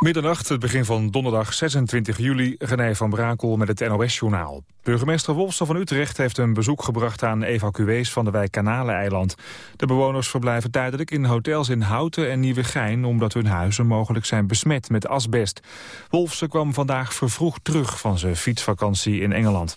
Middernacht, het begin van donderdag 26 juli, René van Brakel met het NOS-journaal. Burgemeester Wolfsen van Utrecht heeft een bezoek gebracht aan evacuees van de wijk Kanaleneiland. De bewoners verblijven tijdelijk in hotels in Houten en Nieuwegein... omdat hun huizen mogelijk zijn besmet met asbest. Wolfsen kwam vandaag vervroegd terug van zijn fietsvakantie in Engeland.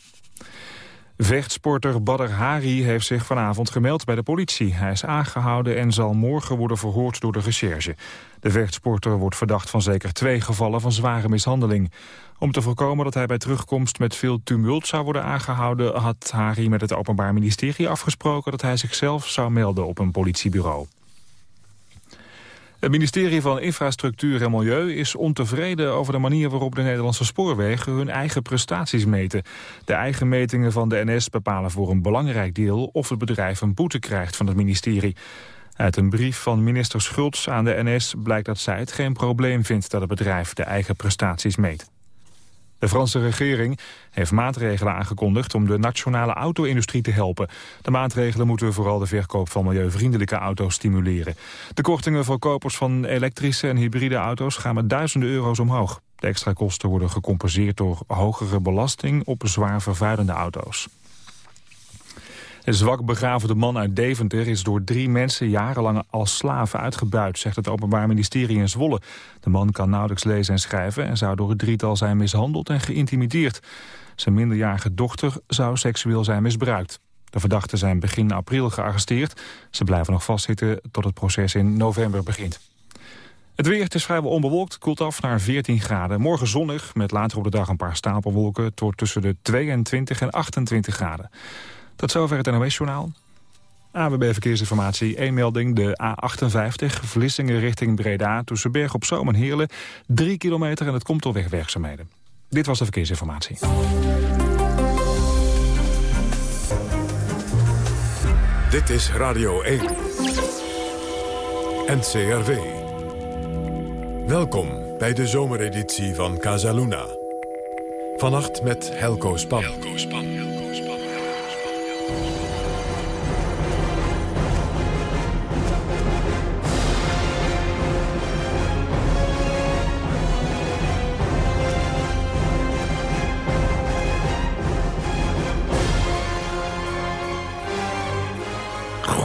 Vechtsporter Badr Hari heeft zich vanavond gemeld bij de politie. Hij is aangehouden en zal morgen worden verhoord door de recherche. De vechtsporter wordt verdacht van zeker twee gevallen van zware mishandeling. Om te voorkomen dat hij bij terugkomst met veel tumult zou worden aangehouden... had Hari met het Openbaar Ministerie afgesproken dat hij zichzelf zou melden op een politiebureau. Het ministerie van Infrastructuur en Milieu is ontevreden over de manier waarop de Nederlandse spoorwegen hun eigen prestaties meten. De eigen metingen van de NS bepalen voor een belangrijk deel of het bedrijf een boete krijgt van het ministerie. Uit een brief van minister Schultz aan de NS blijkt dat zij het geen probleem vindt dat het bedrijf de eigen prestaties meet. De Franse regering heeft maatregelen aangekondigd om de nationale auto-industrie te helpen. De maatregelen moeten vooral de verkoop van milieuvriendelijke auto's stimuleren. De kortingen voor kopers van elektrische en hybride auto's gaan met duizenden euro's omhoog. De extra kosten worden gecompenseerd door hogere belasting op zwaar vervuilende auto's. Een zwak begraven man uit Deventer is door drie mensen jarenlang als slaaf uitgebuit, zegt het Openbaar Ministerie in Zwolle. De man kan nauwelijks lezen en schrijven en zou door het drietal zijn mishandeld en geïntimideerd. Zijn minderjarige dochter zou seksueel zijn misbruikt. De verdachten zijn begin april gearresteerd. Ze blijven nog vastzitten tot het proces in november begint. Het weer is vrijwel onbewolkt, koelt af naar 14 graden. Morgen zonnig, met later op de dag een paar stapelwolken... tot tussen de 22 en 28 graden. Tot zover het NOS-journaal. AWB Verkeersinformatie, één melding, de A58, Vlissingen richting Breda... tussen Berg op Zoom en Heerlen, 3 kilometer en het komt door wegwerkzaamheden. Dit was de Verkeersinformatie. Dit is Radio 1. NCRV. Welkom bij de zomereditie van Casaluna. Vannacht met Helco Span. Helco Span.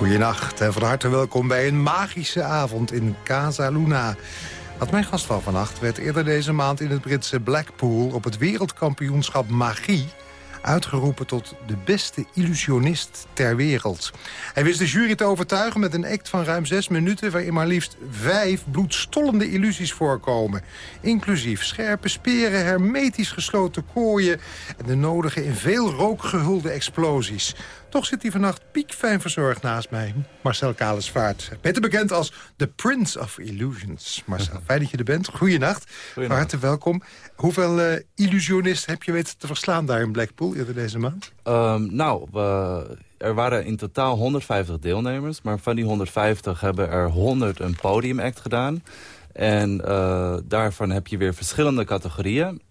Goedenacht en van harte welkom bij een magische avond in Casa Luna. Wat mijn gast van vannacht werd eerder deze maand in het Britse Blackpool... op het wereldkampioenschap magie uitgeroepen tot de beste illusionist ter wereld. Hij wist de jury te overtuigen met een act van ruim zes minuten... waarin maar liefst vijf bloedstollende illusies voorkomen. Inclusief scherpe speren, hermetisch gesloten kooien... en de nodige in veel rook gehulde explosies. Toch zit hij vannacht piekfijn verzorgd naast mij. Marcel Kalesvaart. Beter bekend als The Prince of Illusions. Marcel, fijn dat je er bent. Goeienacht. Van harte welkom. Hoeveel uh, illusionisten heb je weten te verslaan daar in Blackpool eerder deze maand? Um, nou, er waren in totaal 150 deelnemers. Maar van die 150 hebben er 100 een podiumact gedaan. En uh, daarvan heb je weer verschillende categorieën.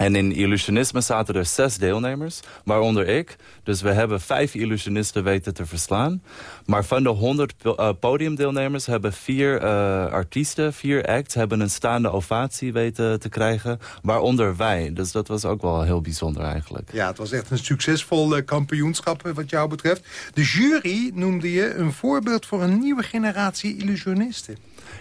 En in illusionisme zaten er zes deelnemers, waaronder ik. Dus we hebben vijf illusionisten weten te verslaan. Maar van de honderd uh, podiumdeelnemers hebben vier uh, artiesten, vier acts... hebben een staande ovatie weten te krijgen, waaronder wij. Dus dat was ook wel heel bijzonder eigenlijk. Ja, het was echt een succesvol uh, kampioenschap wat jou betreft. De jury noemde je een voorbeeld voor een nieuwe generatie illusionisten.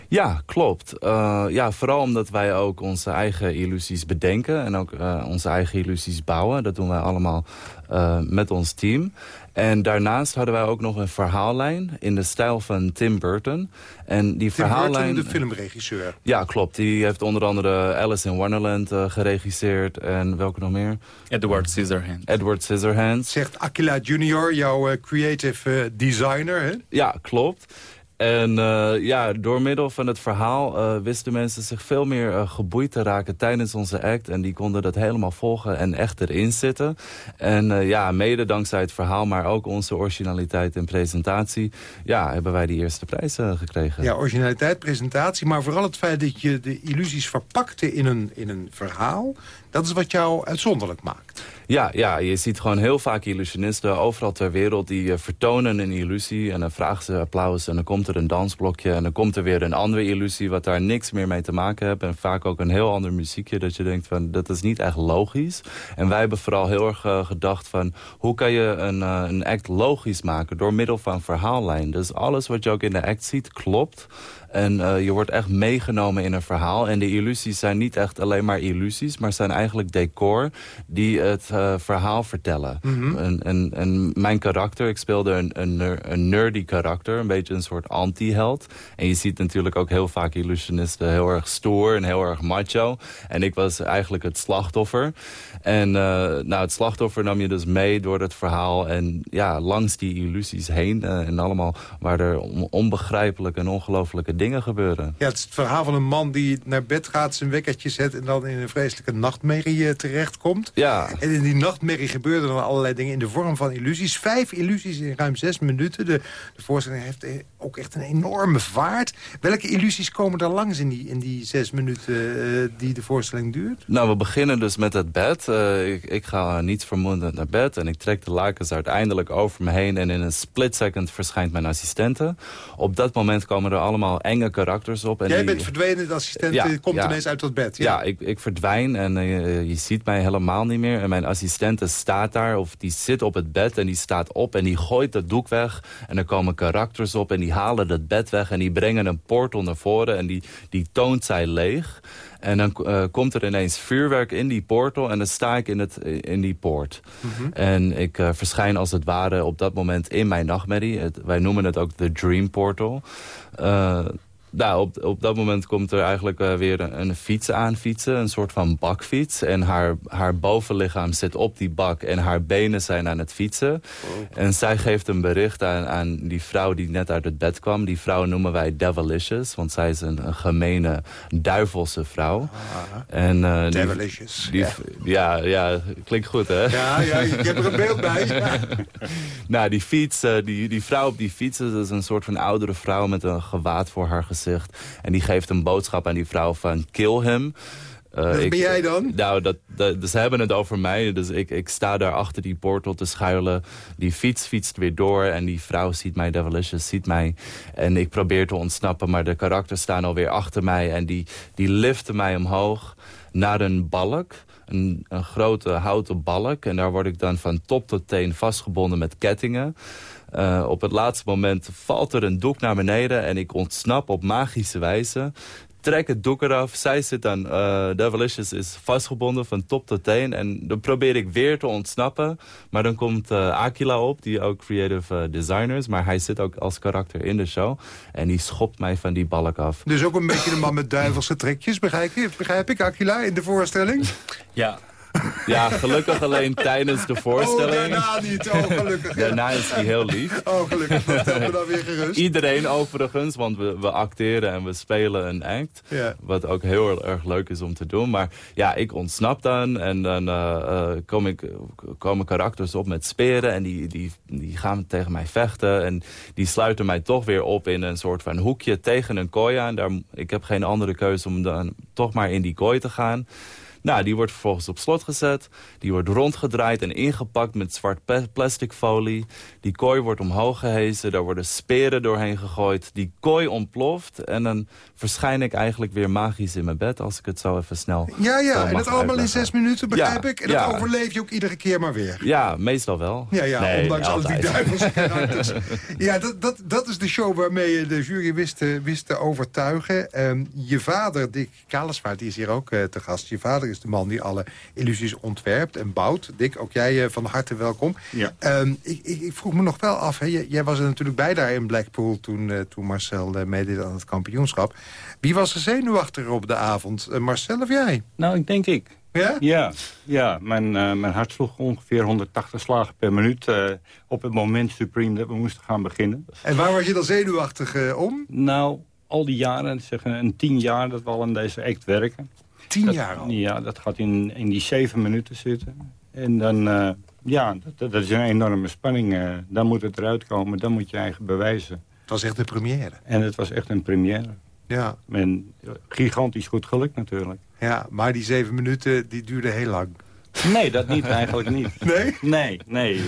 Ja, klopt. Uh, ja, vooral omdat wij ook onze eigen illusies bedenken... en ook uh, onze eigen illusies bouwen. Dat doen wij allemaal uh, met ons team. En daarnaast hadden wij ook nog een verhaallijn in de stijl van Tim Burton. En die Tim verhaallijn, Burton, de filmregisseur. Ja, klopt. Die heeft onder andere Alice in Wonderland uh, geregisseerd. En welke nog meer? Edward Scissorhands. Edward Scissorhands. Zegt Aquila Junior, jouw creative designer, hè? Ja, klopt. En uh, ja, door middel van het verhaal uh, wisten mensen zich veel meer uh, geboeid te raken tijdens onze act. En die konden dat helemaal volgen en echt erin zitten. En ja, mede dankzij het verhaal, maar ook onze originaliteit en presentatie... ja, hebben wij die eerste prijs gekregen. Ja, originaliteit, presentatie, maar vooral het feit dat je de illusies verpakte in een, in een verhaal... dat is wat jou uitzonderlijk maakt. Ja, ja, je ziet gewoon heel vaak illusionisten overal ter wereld... die vertonen een illusie en dan vragen ze applaus en dan komt er een dansblokje en dan komt er weer een andere illusie... wat daar niks meer mee te maken heeft. En vaak ook een heel ander muziekje dat je denkt van dat is niet echt logisch. En wij hebben vooral heel erg uh, gedacht van hoe kan je een, uh, een act logisch maken door middel van verhaallijn. Dus alles wat je ook in de act ziet klopt. En uh, je wordt echt meegenomen in een verhaal. En de illusies zijn niet echt alleen maar illusies... maar zijn eigenlijk decor die het uh, verhaal vertellen. Mm -hmm. en, en, en, mijn karakter, ik speelde een, een, een, nerdy karakter... een beetje een soort anti-held. En je ziet natuurlijk ook heel vaak illusionisten heel erg stoer... en heel erg macho. En ik was eigenlijk het slachtoffer. En uh, nou, het slachtoffer nam je dus mee door het verhaal... en ja, langs die illusies heen. en allemaal waar er onbegrijpelijke en ongelooflijke dingen gebeuren. Ja, het is het verhaal van een man die naar bed gaat, zijn wekkertje zet... en dan in een vreselijke nachtmerrie uh, terechtkomt. Ja. En in die nachtmerrie gebeuren dan allerlei dingen in de vorm van illusies. Vijf illusies in ruim zes minuten. De, de voorstelling heeft ook echt een enorme vaart. Welke illusies komen er langs in die, in die zes minuten uh, die de voorstelling duurt? Nou, we beginnen dus met het bed. Uh, ik, ik ga niet vermoedend naar bed en ik trek de lakens uiteindelijk over me heen... en in een split second verschijnt mijn assistente. Op dat moment komen er allemaal enge karakters op. En Jij die... bent verdwenen, de assistent ja, komt ja. ineens uit dat bed. Ja, ja ik, ik verdwijn en uh, je ziet mij helemaal niet meer. En mijn assistente staat daar, of die zit op het bed en die staat op... en die gooit het doek weg en er komen karakters op... en die halen het bed weg en die brengen een portal naar voren... en die, die toont zij leeg. En dan uh, komt er ineens vuurwerk in die portal en dan sta ik in, het, in die poort. Mm -hmm. En ik uh, verschijn als het ware op dat moment in mijn nachtmerrie. Het, wij noemen het ook de Dream Portal. Nou, op, op dat moment komt er eigenlijk uh, weer een, een, fiets aanfietsen. Een soort van bakfiets. En haar, haar bovenlichaam zit op die bak. En haar benen zijn aan het fietsen. Oh. En zij geeft een bericht aan, aan die vrouw die net uit het bed kwam. Die vrouw noemen wij Devilicious. Want zij is een, een gemene, duivelse vrouw. Ah, en, uh, Devilicious. Die, die, ja. ja. Ja, klinkt goed hè? Ja, ja je hebt er een beeld bij. nou, die fiets, uh, die, die vrouw op die fiets. Dat is een soort van oudere vrouw met een gewaad voor haar gezicht. En die geeft een boodschap aan die vrouw van kill him. Uh, dat ik, ben jij dan? Nou, dat, dat, dus ze hebben het over mij. Dus ik, ik sta daar achter die portal te schuilen. Die fiets fietst weer door. En die vrouw ziet mij, Devilicious ziet mij. En ik probeer te ontsnappen. Maar de karakters staan alweer achter mij. En die, die liften mij omhoog naar een balk. Een, een grote houten balk. En daar word ik dan van top tot teen vastgebonden met kettingen. Uh, op het laatste moment valt er een doek naar beneden en ik ontsnap op magische wijze. Trek het doek eraf. Zij zit dan, uh, Devilicious is vastgebonden van top tot teen. En dan probeer ik weer te ontsnappen. Maar dan komt uh, Aquila op, die ook creative uh, designer is. Maar hij zit ook als karakter in de show. En die schopt mij van die balk af. Dus ook een beetje een man met duivelse trekjes, begrijp ik, begrijp ik Aquila, in de voorstelling? Ja, ja, gelukkig alleen tijdens de voorstelling. Oh, daarna niet. Oh, gelukkig. Daarna is hij heel lief. Oh, gelukkig. Dat hebben we dan weer gerust. Iedereen overigens, want we, we acteren en we spelen een act. Ja. Wat ook heel erg leuk is om te doen. Maar ja, ik ontsnap dan en dan uh, kom ik, komen karakters op met speren. En die, die, die gaan tegen mij vechten. En die sluiten mij toch weer op in een soort van hoekje tegen een kooi aan. Daar, ik heb geen andere keuze om dan toch maar in die kooi te gaan. Nou, die wordt vervolgens op slot gezet. Die wordt rondgedraaid en ingepakt met zwart plastic folie. Die kooi wordt omhoog gehezen. Daar worden speren doorheen gegooid. Die kooi ontploft. En dan verschijn ik eigenlijk weer magisch in mijn bed... als ik het zo even snel Ja, ja. En dat allemaal in zes minuten, begrijp Ja, ik? En dat ja. overleef je ook iedere keer maar weer. Ja, meestal wel. Ja, ja, Nee, ondanks al die duivelse karakters. ja, dat, dat, dat is de show waarmee je de jury wist, te- wist te overtuigen. Ehm, je vader, Dick Kalesvaart, die is hier ook eh, te gast. Je vader is de man die alle illusies ontwerpt en bouwt. Dick, ook jij eh, van harte welkom. Ja. Ehm, ik, ik, ik vroeg me nog wel af, hè, jij, jij was er natuurlijk bij daar in Blackpool... toen, eh, toen Marcel eh, meedeed aan het kampioenschap. Wie was er zenuwachtiger op de avond? Marcel of jij? Nou, ik denk ik. Ja? Ja, ja mijn, mijn hart sloeg ongeveer 180 slagen per minuut... eh, op het moment supreme dat we moesten gaan beginnen. En waar was je dan zenuwachtig om? Nou, al die jaren, zeg een tien jaar dat we al aan deze act werken. Tien Dat- jaar al. Ja, dat gaat in, in die zeven minuten zitten. En dan, eh, ja, dat, dat is een enorme spanning. eh. dan moet het eruit komen, dan moet je eigen bewijzen. Het was echt de première. En het was echt een première. Ja, En gigantisch goed gelukt natuurlijk. ja, maar die zeven minuten die duurden heel lang. Nee, dat niet, eigenlijk niet. Nee? Nee, nee.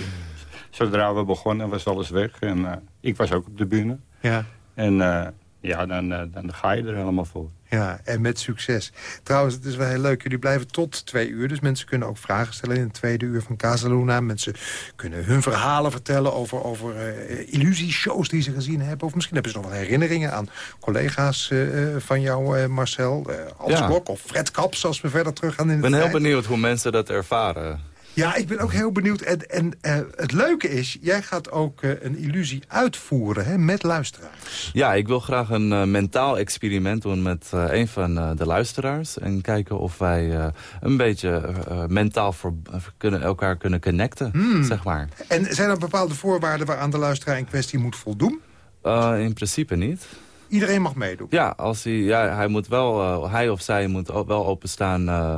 Zodra we begonnen was alles weg. En eh, ik was ook op de bühne. Ja. En ja, dan, dan ga je er helemaal voor. Ja, en met succes. Trouwens, het is wel heel leuk. Jullie blijven tot twee uur. Dus mensen kunnen ook vragen stellen in het tweede uur van Casaluna. Mensen kunnen hun verhalen vertellen over, over uh, illusieshows die ze gezien hebben. Of misschien hebben ze nog wel herinneringen aan collega's uh, van jou, uh, Marcel. Uh, Hans ja. Blok of Fred Kaps, als we verder terug gaan in de Ik ben heel benieuwd hoe mensen dat ervaren. Ja, ik ben ook heel benieuwd. En, en uh, het leuke is, jij gaat ook uh, een illusie uitvoeren hè, met luisteraars. Ja, ik wil graag een uh, mentaal experiment doen met een van de luisteraars. En kijken of wij een beetje mentaal voor, kunnen, elkaar kunnen connecten, Hmm. zeg maar. En zijn er bepaalde voorwaarden waaraan de luisteraar in kwestie moet voldoen? in principe niet. Iedereen mag meedoen? Ja, als hij, ja hij, moet wel, hij of zij moet wel openstaan... Uh,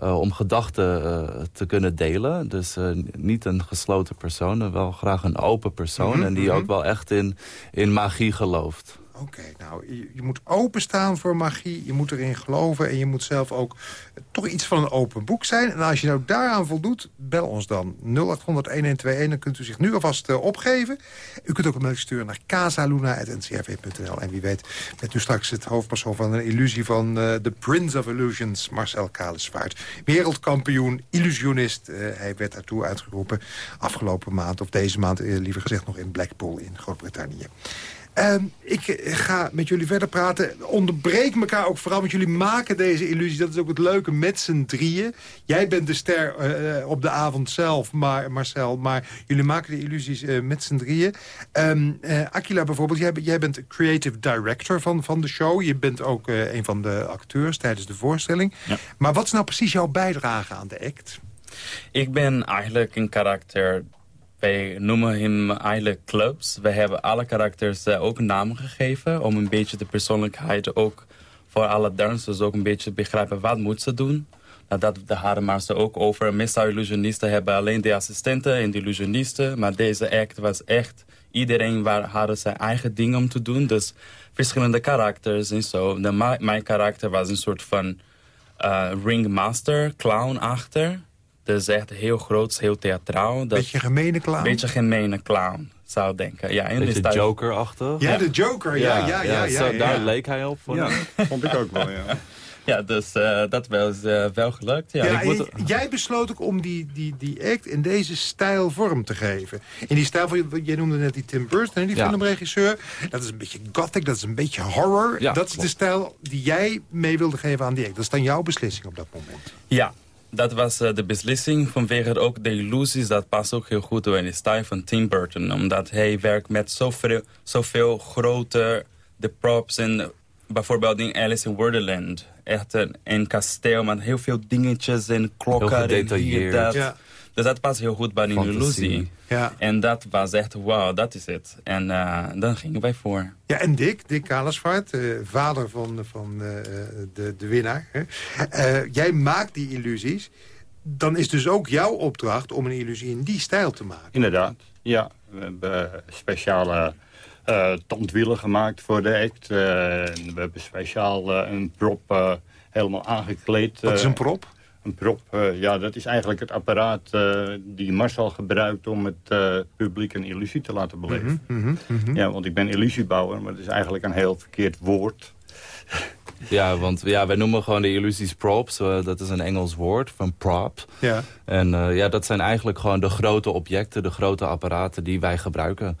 om gedachten uh, te kunnen delen. Dus uh, niet een gesloten persoon, wel graag een open persoon. Mm -hmm, en die mm -hmm. ook wel echt in, in magie gelooft. Oké, nou, je, je, moet openstaan voor magie. Je moet erin geloven en je moet zelf ook toch iets van een open boek zijn. En als je nou daaraan voldoet, bel ons dan. 0800-1121, dan kunt u zich nu alvast uh, opgeven. U kunt ook een mail sturen naar casaluna.ncrv.nl. En wie weet bent u straks het hoofdpersoon van een illusie van uh, The Prince of Illusions, Marcel Kalesvaart. Wereldkampioen, illusionist. Uh, hij werd daartoe uitgeroepen afgelopen maand, of deze maand liever gezegd nog in Blackpool in Groot-Brittannië. Uh, ik ga met jullie verder praten. Onderbreek elkaar ook vooral, want jullie maken deze illusie. Dat is ook het leuke met z'n drieën. Jij bent de ster uh, op de avond zelf, maar, Marcel. Maar jullie maken de illusies uh, met z'n drieën. Um, Aquila bijvoorbeeld, jij, jij, bent creative director van, van de show. Je bent ook een van de acteurs tijdens de voorstelling. Ja. Maar wat is nou precies jouw bijdrage aan de act? Ik ben eigenlijk een karakter wij noemen hem eigenlijk clubs. We hebben alle karakters uh, ook naam gegeven... om een beetje de persoonlijkheid ook voor alle dansers ook een beetje te begrijpen wat moet ze doen. Nou, dat de ze ook over. Meestal illusionisten hebben alleen de assistenten en de illusionisten. Maar deze act was echt... Iedereen waar, hadden zijn eigen ding om te doen. Dus verschillende karakters en zo. De, mijn karakter was een soort van uh, ringmaster, clown achter... Dus echt heel groot, heel theatraal. Beetje gemene clown? Beetje gemene clown, zou ik denken. Ja, Beetje tijd... Joker-achtig. Ja, de Joker, ja, ja, ja. ja, ja, zo, daar leek hij op. Voor ja, vond ik ook wel, ja. Ja, dus uh, dat was uh, wel gelukt. Ja. ja ik moet... Jij besloot ook om die, die, die act in deze stijl vorm te geven. In die stijl van, jij noemde net die Tim Burton, die ja. filmregisseur. Dat is een beetje gothic, dat is een beetje horror. Ja, dat is de stijl die jij mee wilde geven aan die act. Dat is dan jouw beslissing op dat moment. Ja, dat was uh, de beslissing vanwege ook de illusies. Dat past ook heel goed in de stijl van Tim Burton. Omdat hij werkt met zoveel, zoveel grote de props. En bijvoorbeeld in Alice in Wonderland. Echt een, een kasteel met heel veel dingetjes en klokken. Heel gedetailleerd. En dat. Ja. Dus dat past heel goed bij een illusie. Ja. En dat was echt, wauw, dat is het. En uh, dan gingen wij voor. Ja, en Dick, Dick Kalesvaart, uh, vader van, van uh, de, de winnaar. Hè? jij maakt die illusies. Dan is dus ook jouw opdracht om een illusie in die stijl te maken. Inderdaad, ja. We hebben speciale tandwielen gemaakt voor de act. we hebben speciaal een prop helemaal aangekleed. Wat is een prop? Een prop, uh, ja, dat is eigenlijk het apparaat uh, die Marcel gebruikt... om het uh, publiek een illusie te laten beleven. Mm -hmm, mm -hmm. Ja, want ik ben illusiebouwer, maar dat is eigenlijk een heel verkeerd woord. Ja, want ja, wij noemen gewoon de illusies props. dat is een Engels woord van prop. Ja. En ja, dat zijn eigenlijk gewoon de grote objecten, de grote apparaten die wij gebruiken.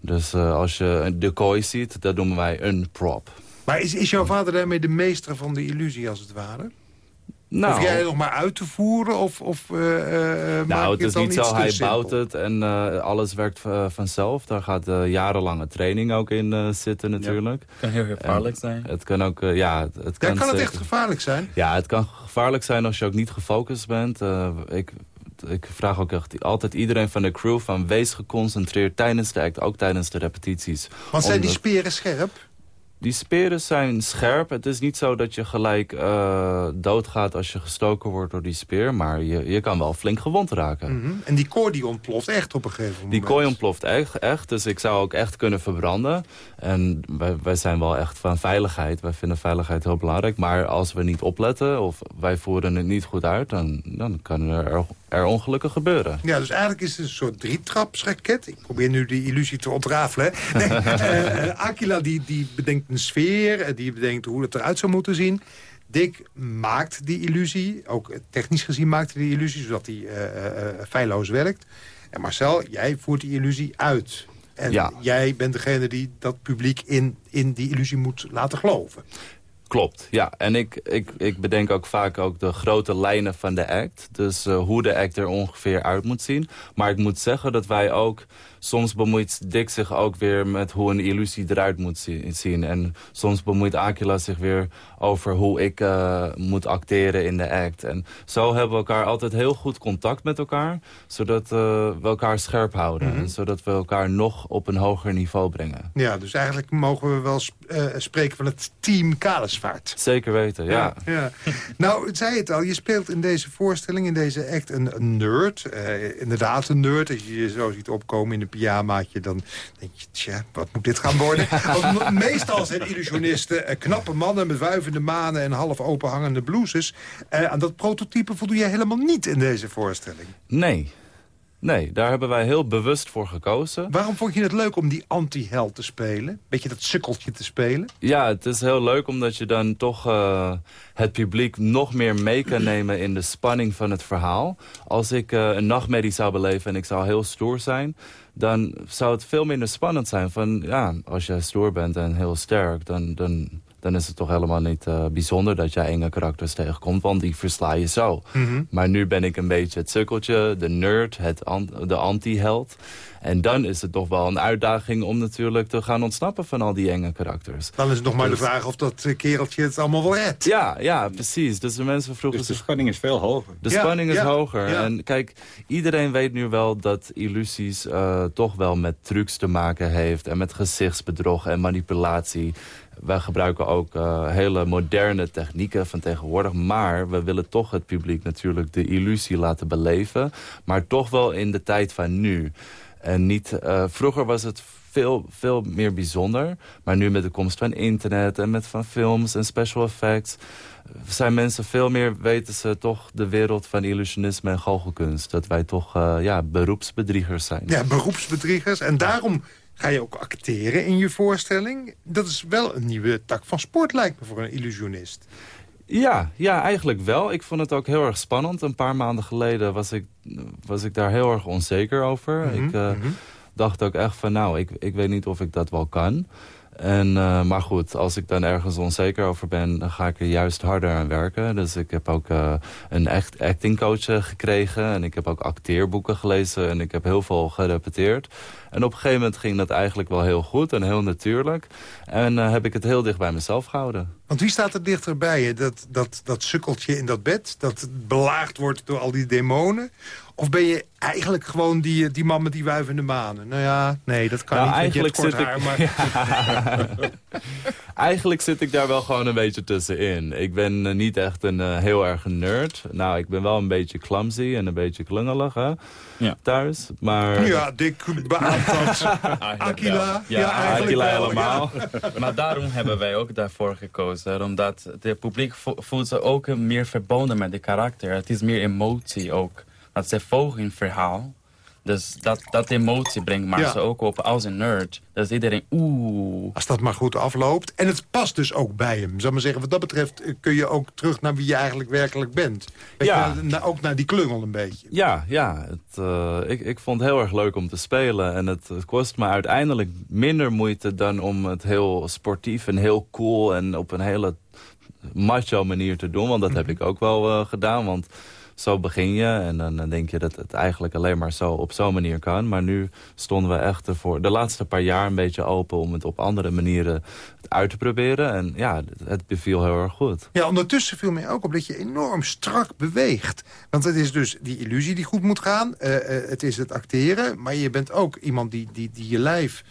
Dus als je een decoy ziet, dat noemen wij een prop. Maar is, is jouw vader daarmee de meester van de illusie, als het ware? Nou, of jij nog maar uit te voeren? Of, of, uh, nou, het is niet zo, hij simpel? bouwt het en uh, alles werkt vanzelf. Daar gaat jarenlange training ook in zitten natuurlijk. Het kan heel gevaarlijk zijn. Het kan ook, ja... Het, het ja, kan, kan het echt gevaarlijk zijn? Ja, het kan gevaarlijk zijn als je ook niet gefocust bent. ik, ik vraag ook echt altijd iedereen van de crew van wees geconcentreerd tijdens de act, ook tijdens de repetities. Want zijn die speren scherp? Die speren zijn scherp. Het is niet zo dat je gelijk uh, doodgaat als je gestoken wordt door die speer. Maar je, je kan wel flink gewond raken. Mhm. En die kooi die ontploft echt op een gegeven moment? Die kooi ontploft echt, echt. Dus ik zou ook echt kunnen verbranden. En wij, wij zijn wel echt van veiligheid. Wij vinden veiligheid heel belangrijk. Maar als we niet opletten of wij voeren het niet goed uit... dan, dan kan er, er ongelukken gebeuren. Ja, dus eigenlijk is het een soort drietrapsraket. Ik probeer nu die illusie te ontrafelen. Nee, uh, Aquila die, die bedenkt een sfeer, eh, die bedenkt hoe het eruit zou moeten zien. Dick maakt die illusie, ook technisch gezien maakt hij die illusie... zodat hij uh, feilloos werkt. En Marcel, jij voert die illusie uit. En jij bent degene die dat publiek in, in die illusie moet laten geloven. Klopt, ja. En ik, ik, ik bedenk ook vaak ook de grote lijnen van de act. Dus hoe de act er ongeveer uit moet zien. Maar ik moet zeggen dat wij ook soms bemoeit Dick zich ook weer met hoe een illusie eruit moet zien. En soms bemoeit Aquila zich weer over hoe ik uh, moet acteren in de act. En zo hebben we elkaar altijd heel goed contact met elkaar. Zodat uh, we elkaar scherp houden. Mhm. En zodat we elkaar nog op een hoger niveau brengen. Ja, dus eigenlijk mogen we wel uh, spreken van het team Kalesvaart. Zeker weten, ja. ja, ja. nou, het zei het al, je speelt in deze voorstelling, in deze act, een, een nerd. inderdaad een nerd, als je je zo ziet opkomen in de pyjamaatje... dan denk je, tja, wat moet dit gaan worden? meestal zijn illusionisten uh, knappe mannen met wuivende manen... en half openhangende blouses. Uh, aan dat prototype voldoe je helemaal niet in deze voorstelling. Nee, Nee, daar hebben wij heel bewust voor gekozen. Waarom vond je het leuk om die anti-held te spelen? Beetje dat sukkeltje te spelen? Ja, het is heel leuk omdat je dan toch uh, het publiek nog meer mee kan nemen in de spanning van het verhaal. Als ik uh, een nachtmerrie zou beleven en ik zou heel stoer zijn dan zou het veel minder spannend zijn. Van, ja, als jij stoer bent en heel sterk, dan, dan, dan is het toch helemaal niet uh, bijzonder dat jij enge karakters tegenkomt, want die versla je zo. Mhm. Maar nu ben ik een beetje het sukkeltje, de nerd, het de anti-held. En dan is het toch wel een uitdaging om natuurlijk te gaan ontsnappen van al die enge karakters. Dan is het nog maar de dus- vraag of dat eh, kereltje het allemaal wel redt. Ja, ja, precies. Dus de mensen vroegen... Dus de spanning is veel hoger. De spanning is hoger. En kijk, iedereen weet nu wel dat illusies uh, toch wel met trucs te maken heeft. En met gezichtsbedrog en manipulatie. Wij gebruiken ook uh, hele moderne technieken van tegenwoordig. Maar we willen toch het publiek natuurlijk de illusie laten beleven. Maar toch wel in de tijd van nu. En niet, uh, vroeger was het veel, veel meer bijzonder. Maar nu met de komst van internet en met van films en special effects... zijn mensen veel meer, weten ze toch de wereld van illusionisme en goochelkunst. Dat wij toch uh, ja, beroepsbedriegers zijn. Ja, beroepsbedriegers. En daarom ga je ook acteren in je voorstelling. Dat is wel een nieuwe tak van sport, lijkt me, voor een illusionist. Ja, ja, eigenlijk wel. Ik vond het ook heel erg spannend. Een paar maanden geleden was ik, was ik daar heel erg onzeker over. Mhm, ik uh, dacht ook echt van, nou, ik, ik weet niet of ik dat wel kan. En, uh, maar goed, als ik dan ergens onzeker over ben, dan ga ik er juist harder aan werken. Dus ik heb ook uh, een echt actingcoach gekregen. En ik heb ook acteerboeken gelezen. En ik heb heel veel gerepeteerd. En op een gegeven moment ging dat eigenlijk wel heel goed en heel natuurlijk. En heb ik het heel dicht bij mezelf gehouden. Want wie staat er dichterbij? Dat, dat, dat sukkeltje in dat bed, dat belaagd wordt door al die demonen? Of ben je eigenlijk gewoon die, die man met die wuivende manen? Nou ja, nee, dat kan nou, niet, eigenlijk zit haar, ik, maar... eigenlijk zit ik daar wel gewoon een beetje tussenin. Ik ben uh, niet echt een uh, heel erg nerd. Nou, ik ben wel een beetje clumsy en een beetje klungelig hè, ja. thuis. Maar... Ja, dik beaamt dat. Aquila. Ja, ja, Aquila helemaal. maar daarom hebben wij ook daarvoor gekozen. Omdat het publiek voelt zich ook meer verbonden met de karakter. Het is meer emotie ook dat zij volgen een verhaal. Dus dat, dat emotie brengt maar ze ook op als een nerd. Dus iedereen, oeh. Als dat maar goed afloopt. En het past dus ook bij hem. Zal maar zeggen, wat dat betreft eh, kun je ook terug naar wie je eigenlijk werkelijk bent. ja. Je, ook naar die klungel een beetje. Ja, ja. Het, uh, ik, ik vond het heel erg leuk om te spelen. En het, het, kost me uiteindelijk minder moeite dan om het heel sportief en heel cool... en op een hele macho manier te doen. Want dat heb ik ook wel uh, gedaan. Want zo begin je. En dan denk je dat het eigenlijk alleen maar zo op zo'n manier kan. Maar nu stonden we echt voor de laatste paar jaar een beetje open... om het op andere manieren uit te proberen. En ja, het beviel heel erg goed. Ja, ondertussen viel mij ook op dat je enorm strak beweegt. Want het is dus die illusie die goed moet gaan. Uh, uh, het is het acteren. Maar je bent ook iemand die, die, die je lijf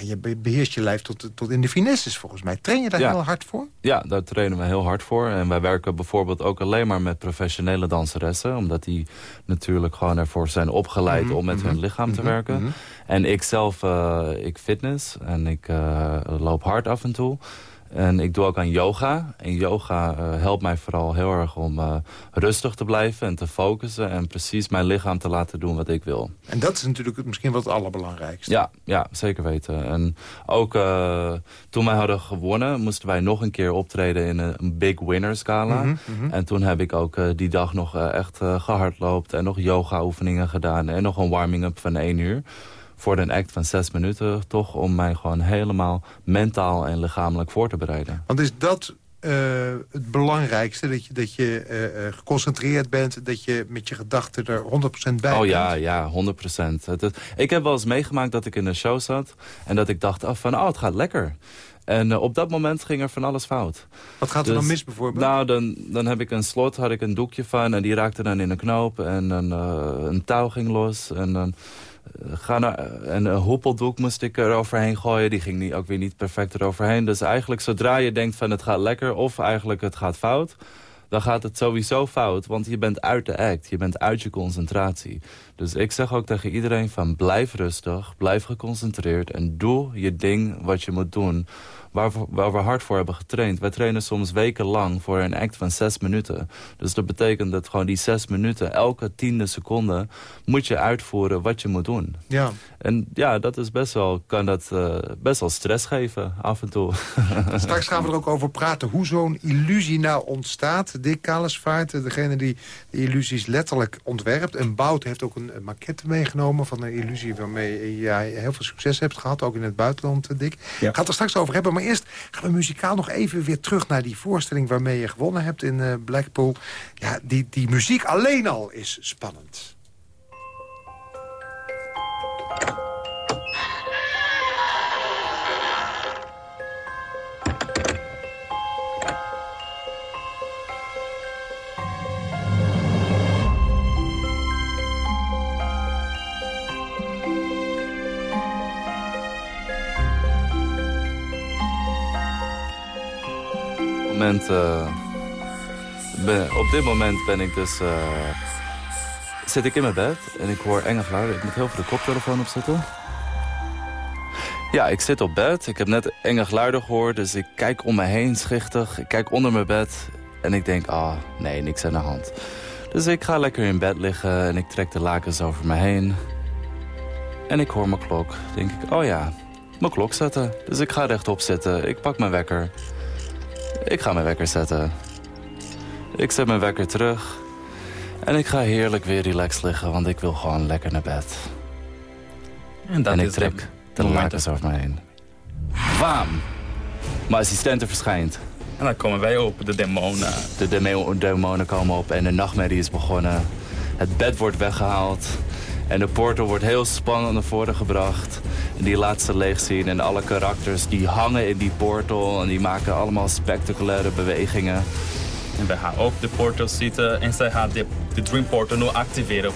ja, je beheerst je lijf tot, tot in de finesses volgens mij. Train je daar heel hard voor? Ja, daar trainen we heel hard voor. En wij werken bijvoorbeeld ook alleen maar met professionele danseressen. Omdat die natuurlijk gewoon ervoor zijn opgeleid mhm, om met hun mhm, lichaam te mhm, werken. En ik zelf, uh, ik fitness en ik uh, loop hard af en toe. En ik doe ook aan yoga. En yoga uh, helpt mij vooral heel erg om uh, rustig te blijven en te focussen... en precies mijn lichaam te laten doen wat ik wil. En dat is natuurlijk misschien wel het allerbelangrijkste. Ja, ja zeker weten. En ook uh, toen wij hadden gewonnen... moesten wij nog een keer optreden in een big winner scala. Mm -hmm. En toen heb ik ook die dag nog echt gehardloopt... en nog yoga oefeningen gedaan en nog een warming-up van één uur voor een act van zes minuten... toch om mij gewoon helemaal mentaal en lichamelijk voor te bereiden. Want is dat uh, het belangrijkste. Dat je, dat je uh, geconcentreerd bent. Dat je met je gedachten er 100% bij oh, bent. ja, ja, 100%. Het, het, ik heb wel eens meegemaakt dat ik in een show zat. En dat ik dacht af van, oh, het gaat lekker. En uh, op dat moment ging er van alles fout. Wat gaat er dus, dan mis bijvoorbeeld? Nou, dan, dan heb ik een slot, had ik een doekje van... en die raakte dan in een knoop en dan, uh, een touw ging los... en dan ga naar, en een hoepeldoek moest ik eroverheen gooien. Die ging niet, ook weer niet perfect eroverheen. Dus eigenlijk zodra je denkt van het gaat lekker of eigenlijk het gaat fout dan gaat het sowieso fout. Want je bent uit de act, je bent uit je concentratie. Dus ik zeg ook tegen iedereen van blijf rustig, blijf geconcentreerd... en doe je ding wat je moet doen waar we, waar we hard voor hebben getraind. Wij trainen soms wekenlang voor een act van zes minuten. Dus dat betekent dat gewoon die zes minuten, elke tiende seconde... moet je uitvoeren wat je moet doen. Ja. En ja, dat is best wel, kan dat uh, best wel stress geven af en toe. Straks gaan we er ook over praten hoe zo'n illusie nou ontstaat. Dick Kalesvaart, degene die de illusies letterlijk ontwerpt. En Bout heeft ook een maquette meegenomen van een illusie... waarmee jij heel veel succes hebt gehad, ook in het buitenland, Dick. Ja. Gaat er straks over hebben, maar eerst gaan we muzikaal nog even weer terug naar die voorstelling... waarmee je gewonnen hebt in uh, Blackpool. Ja, die, die muziek alleen al is spannend. Ben, op dit moment ben ik dus... Uh, zit ik in mijn bed en ik hoor enge geluiden. Ik moet heel veel de koptelefoon opzetten. Ja, ik zit op bed. Ik heb net enge geluiden gehoord, dus ik kijk om me heen schichtig. Ik kijk onder mijn bed en ik denk, ah, oh, nee, niks aan de hand. Dus ik ga lekker in bed liggen en ik trek de lakens over me heen. En ik hoor mijn klok. denk ik, oh ja, mijn klok zetten. Dus ik ga rechtop zitten. Ik pak mijn wekker. Ik ga mijn wekker zetten. Ik zet mijn wekker terug. En ik ga heerlijk weer relaxed liggen, want ik wil gewoon lekker naar bed. En, dat en ik trek de, lakens over me heen. Waam! Mijn assistente verschijnt. En dan komen wij op, de demonen. De demonen komen op en de nachtmerrie is begonnen. Het bed wordt weggehaald. En de portal wordt heel spannend naar voren gebracht. En die laat ze leeg zien. En alle karakters die hangen in die portal. En die maken allemaal spectaculaire bewegingen. En we gaan ook de portal zitten. En zij gaat de, de Dream Portal nu activeren.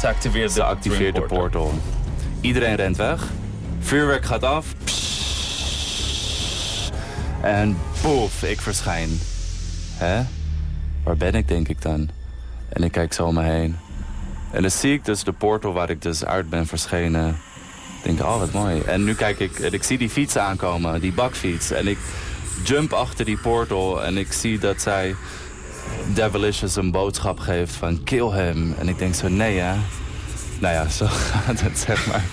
Ze activeert de, ze activeert de portal. Iedereen rent weg. Vuurwerk gaat af. En poef, ik verschijn. Hè? Waar ben ik, denk ik dan? En ik kijk zo om me heen. En dan zie ik dus de portal waar ik dus uit ben verschenen. Ik denk, oh wat mooi. En nu kijk ik, en ik zie die fiets aankomen, die bakfiets. En ik jump achter die portal en ik zie dat zij Devilicious een boodschap geeft van kill him. En ik denk zo, nee hè. Nou ja, zo gaat het zeg maar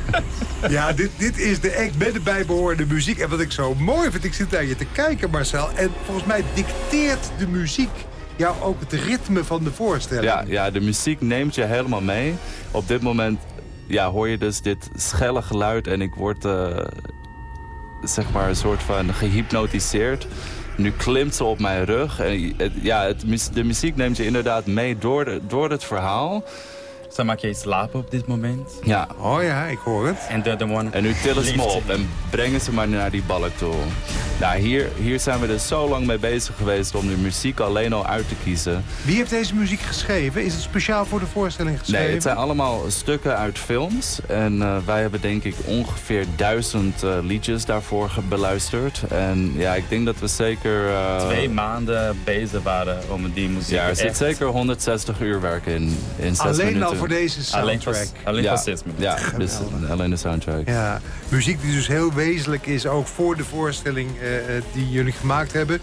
Ja, dit, dit is de act met de bijbehorende muziek. En wat ik zo mooi vind, ik zit naar je te kijken Marcel. En volgens mij dicteert de muziek jou ook het ritme van de voorstelling. Ja, ja, de muziek neemt je helemaal mee. Op dit moment ja, hoor je dus dit schelle geluid en ik word uh, zeg maar een soort van gehypnotiseerd. Nu klimt ze op mijn rug. En ja, de muziek neemt je inderdaad mee door, de, door het verhaal. Maken je slapen op dit moment. Ja. Oh ja, ik hoor het. En de, de one En nu tillen ze me op en brengen ze maar naar die balk toe. Nou, hier, hier zijn we er zo lang mee bezig geweest om de muziek alleen al uit te kiezen. Wie heeft deze muziek geschreven? Is het speciaal voor de voorstelling geschreven? Nee, het zijn allemaal stukken uit films. En eh, wij hebben denk ik ongeveer duizend eh, liedjes daarvoor beluisterd. En ja, ik denk dat we zeker... eh, Twee maanden bezig waren om die muziek Ja, er zit echt- zeker 160 uur werk in, in zes Alleen minuten. Voor deze Alleen soundtrack. voor, alleen ja. Ja, dus alleen de soundtrack. Ja, muziek die dus heel wezenlijk is, ook voor de voorstelling eh, eh, die jullie gemaakt hebben.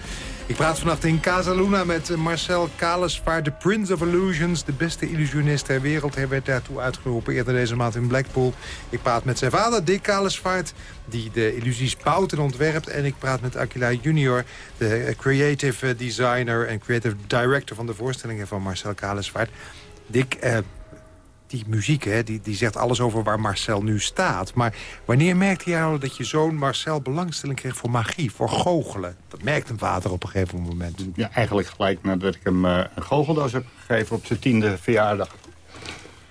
Ik praat vannacht in Casa Luna met eh, Marcel Kalesvaart, de Prince of Illusions. De beste illusionist ter wereld. Hij werd daartoe uitgeroepen eerder deze maand in Blackpool. Ik praat met zijn vader, Dick Kalesvaart, die de illusies bouwt en ontwerpt. En ik praat met Aquila Junior, de creative designer en creative director van de voorstellingen van Marcel Kalesvaart. Dick, eh, die muziek, hè, die, die zegt alles over waar Marcel nu staat. Maar wanneer merkte jij nou dat je zoon Marcel belangstelling kreeg voor magie, voor goochelen? Dat merkt een vader op een gegeven moment. Ja, eigenlijk gelijk nadat ik hem eh, een goocheldoos heb gegeven op zijn tiende verjaardag.